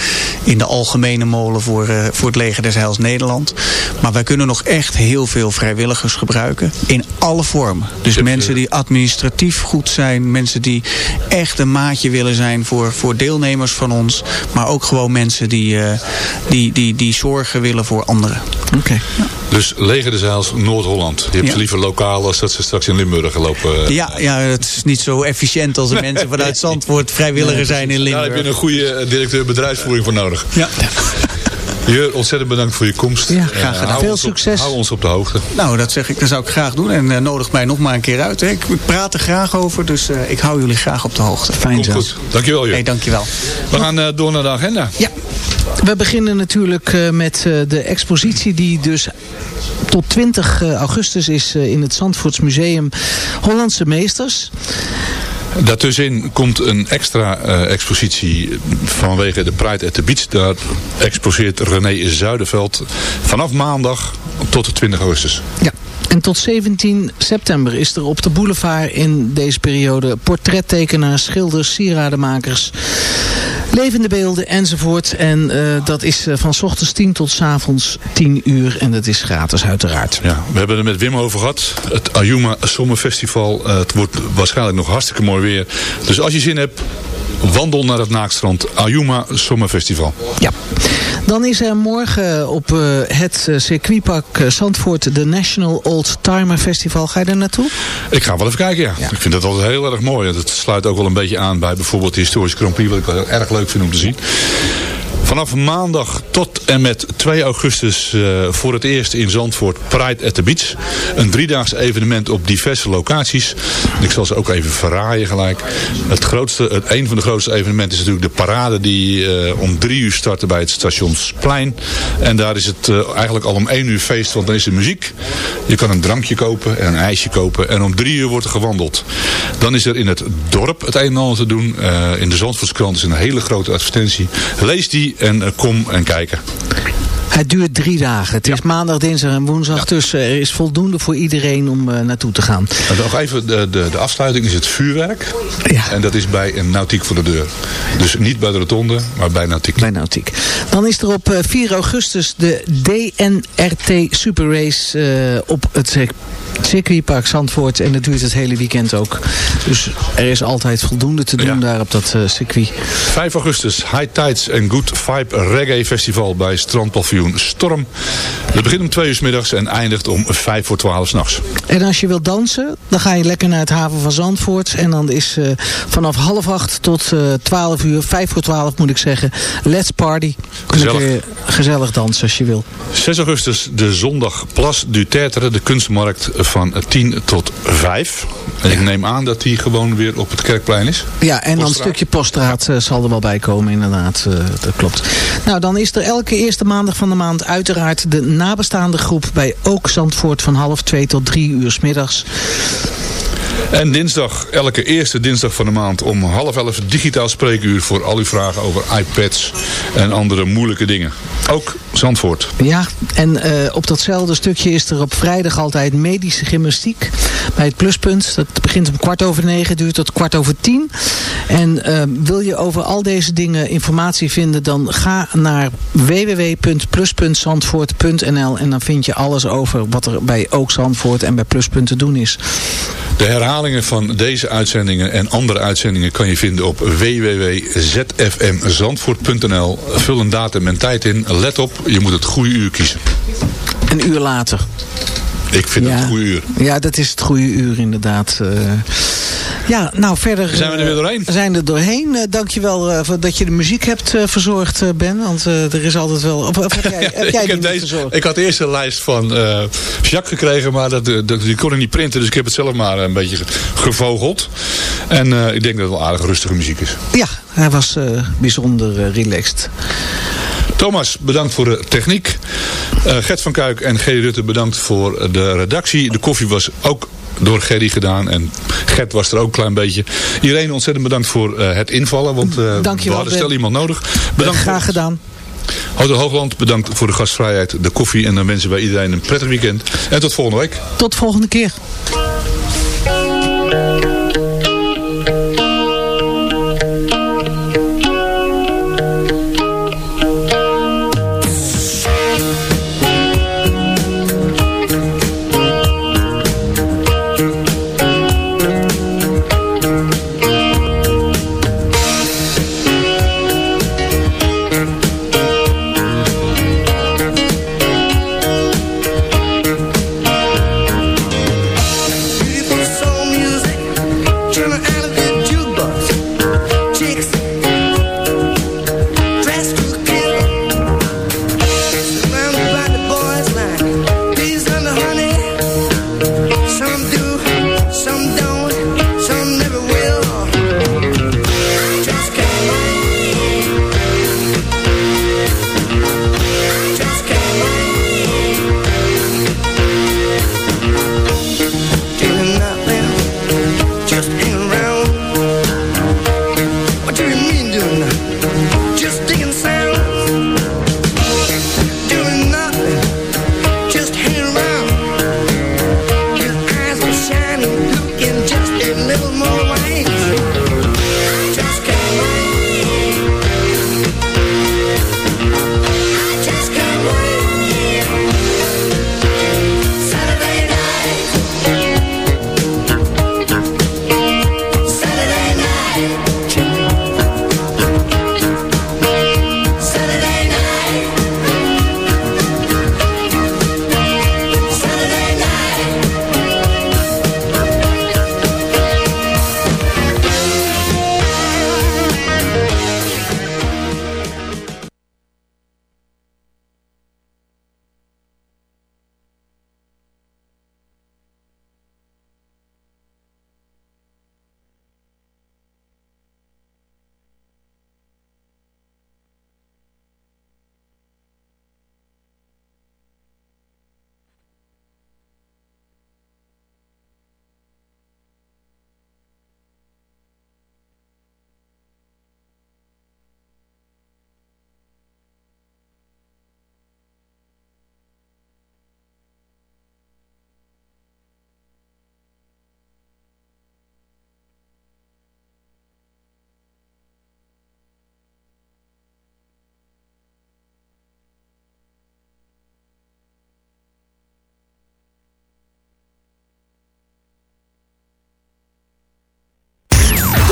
in de algemene molen voor, eh, voor het Leger des Heils Nederland. Maar wij kunnen nog echt heel veel vrijwilligers gebruiken. In alle vormen. Dus mensen die administratief goed zijn. Mensen die echt een maatje willen zijn voor, voor deelnemers van ons. Maar ook gewoon mensen die, eh, die, die, die zorgen willen voor anderen. Oké. Dus Leger des Heils Noord-Holland. Je hebt Ja. ze liever lokaal als dat ze straks in Limburg lopen. Ja, ja, het is niet zo efficiënt als de mensen vanuit Zandvoort vrijwilliger zijn in Daar heb Limburg. je een goede eh, directeur bedrijfsvoering voor nodig. Ja. Jur, ontzettend bedankt voor je komst. Ja, En, graag eh, gedaan. hou Veel ons op- succes. hou ons op de hoogte. Nou, dat zeg ik, dat zou ik graag doen. En eh, nodig mij nog maar een keer uit. Hè. Ik, ik praat er graag over, dus eh, ik hou jullie graag op de hoogte. Fijn Komt zo. goed. Dankjewel, Jur. Hey, dankjewel. We gaan eh, door naar de agenda. Ja, we beginnen natuurlijk eh, met eh, de expositie die dus tot 20 augustus is eh, in het Zandvoorts Museum Hollandse Meesters. Daartussenin komt een extra eh, expositie vanwege de Pride at the Beach. Daar exposeert René Zuiderveld vanaf maandag tot de 20 augustus. Ja. En tot 17 september is er op de boulevard in deze periode portrettekenaars, schilders, sieradenmakers, levende beelden enzovoort. En eh, dat is eh, van s ochtends 10 tot s avonds 10 uur en dat is gratis uiteraard. Ja, we hebben er met Wim over gehad. Het Ayuma Zomerfestival. Eh, het wordt waarschijnlijk nog hartstikke mooi weer. Dus als je zin hebt, wandel naar het Naakstrand. Ayuma Zomerfestival. Ja. Dan is er morgen op eh, het eh, circuitpark eh, Zandvoort de National Old Timer Festival. Ga je daar naartoe? Ik ga wel even kijken, ja. Ik vind dat altijd heel erg mooi. Dat sluit ook wel een beetje aan bij bijvoorbeeld de historische Grand Prix, wat ik erg leuk vind om te zien. Vanaf maandag tot en met 2 augustus eh, voor het eerst in Zandvoort Pride at the Beach. Een driedaags evenement op diverse locaties. Ik zal ze ook even verraaien gelijk. Het grootste, het, een van de grootste evenementen is natuurlijk de parade die eh, om drie uur startte bij het stationsplein. En daar is het eh, eigenlijk al om één uur feest, want dan is er muziek. Je kan een drankje kopen en een ijsje kopen. En om drie uur wordt er gewandeld. Dan is er in het dorp het een en ander te doen. In de Zandvoortskrant is een hele grote advertentie. Lees die en eh, kom en kijken. Het duurt drie dagen. Het is maandag, dinsdag en woensdag. Dus eh, er is voldoende voor iedereen om eh, naartoe te gaan. En nog even, de, de, de afsluiting is het vuurwerk. Ja. En dat is bij een Nautiek voor de deur. Dus niet bij de rotonde, maar bij Nautiek. Bij Nautiek. Dan is er op eh, 4 augustus de DNRT Super Race eh, op het cir- circuitpark Zandvoort. En dat duurt het hele weekend ook. Dus er is altijd voldoende te doen Ja. daar op dat eh, circuit. 5 augustus, High Tides and Good Vibe Reggae Festival bij strandpaviljoen Storm. Het begint om 2 uur 's middags en eindigt om 5 voor 12 s'nachts. En als je wilt dansen, dan ga je lekker naar het haven van Zandvoort. En dan is eh, vanaf half acht tot eh 12 uur, 5 voor 12 moet ik zeggen, let's party. Gezellig. Dan kun je gezellig dansen als je wil. 6 augustus, de zondag Plas du Tertre, de kunstmarkt van 10 tot 5. En ik neem aan dat die gewoon weer op het kerkplein is. Ja, en dan een stukje poststraat eh, zal er wel bij komen, inderdaad. eh, dat klopt. Nou, dan is er elke eerste maandag van de maand uiteraard de nabestaande groep bij Ook Zandvoort van half twee tot drie uur middags. En dinsdag, elke eerste dinsdag van de maand om half elf digitaal spreekuur voor al uw vragen over iPads en andere moeilijke dingen. Ook Zandvoort. Ja, en eh, op datzelfde stukje is er op vrijdag altijd medische gymnastiek bij het pluspunt. Dat begint om kwart over negen, duurt tot kwart over tien. En eh, wil je over al deze dingen informatie vinden, dan ga naar www.plus.zandvoort.nl en dan vind je alles over wat er bij Ook Zandvoort en bij Pluspunt te doen is. De herhalingen van deze uitzendingen en andere uitzendingen kan je vinden op www.zfmzandvoort.nl. Vul een datum en tijd in. Let op, je moet het goede uur kiezen. Een uur later. Ik vind het een goede uur. Ja, dat is het goede uur inderdaad. eh. Ja, nou verder... Zijn we er weer doorheen? We zijn er doorheen. Uh, dankjewel voor dat je de muziek hebt verzorgd, Ben. Want er is altijd wel... Of, heb jij, heb jij ik, heb deze, verzorgd? ik had eerst een lijst van Jacques gekregen, maar dat, dat, die kon ik niet printen. Dus ik heb het zelf maar een beetje gevogeld. En ik denk dat het wel aardig rustige muziek is. Ja, hij was bijzonder relaxed. Thomas, bedankt voor de techniek. Uh, Gert van Kuik en G. Rutte, bedankt voor de redactie. De koffie was ook door Gerry gedaan. En Gert was er ook een klein beetje. Irene, ontzettend bedankt voor uh, het invallen. Want uh, we hadden stel iemand nodig. Bedankt graag gedaan. Hotel Hoogland, bedankt voor de gastvrijheid, de koffie. En dan wensen wij iedereen een prettig weekend. En tot volgende week. Tot volgende keer.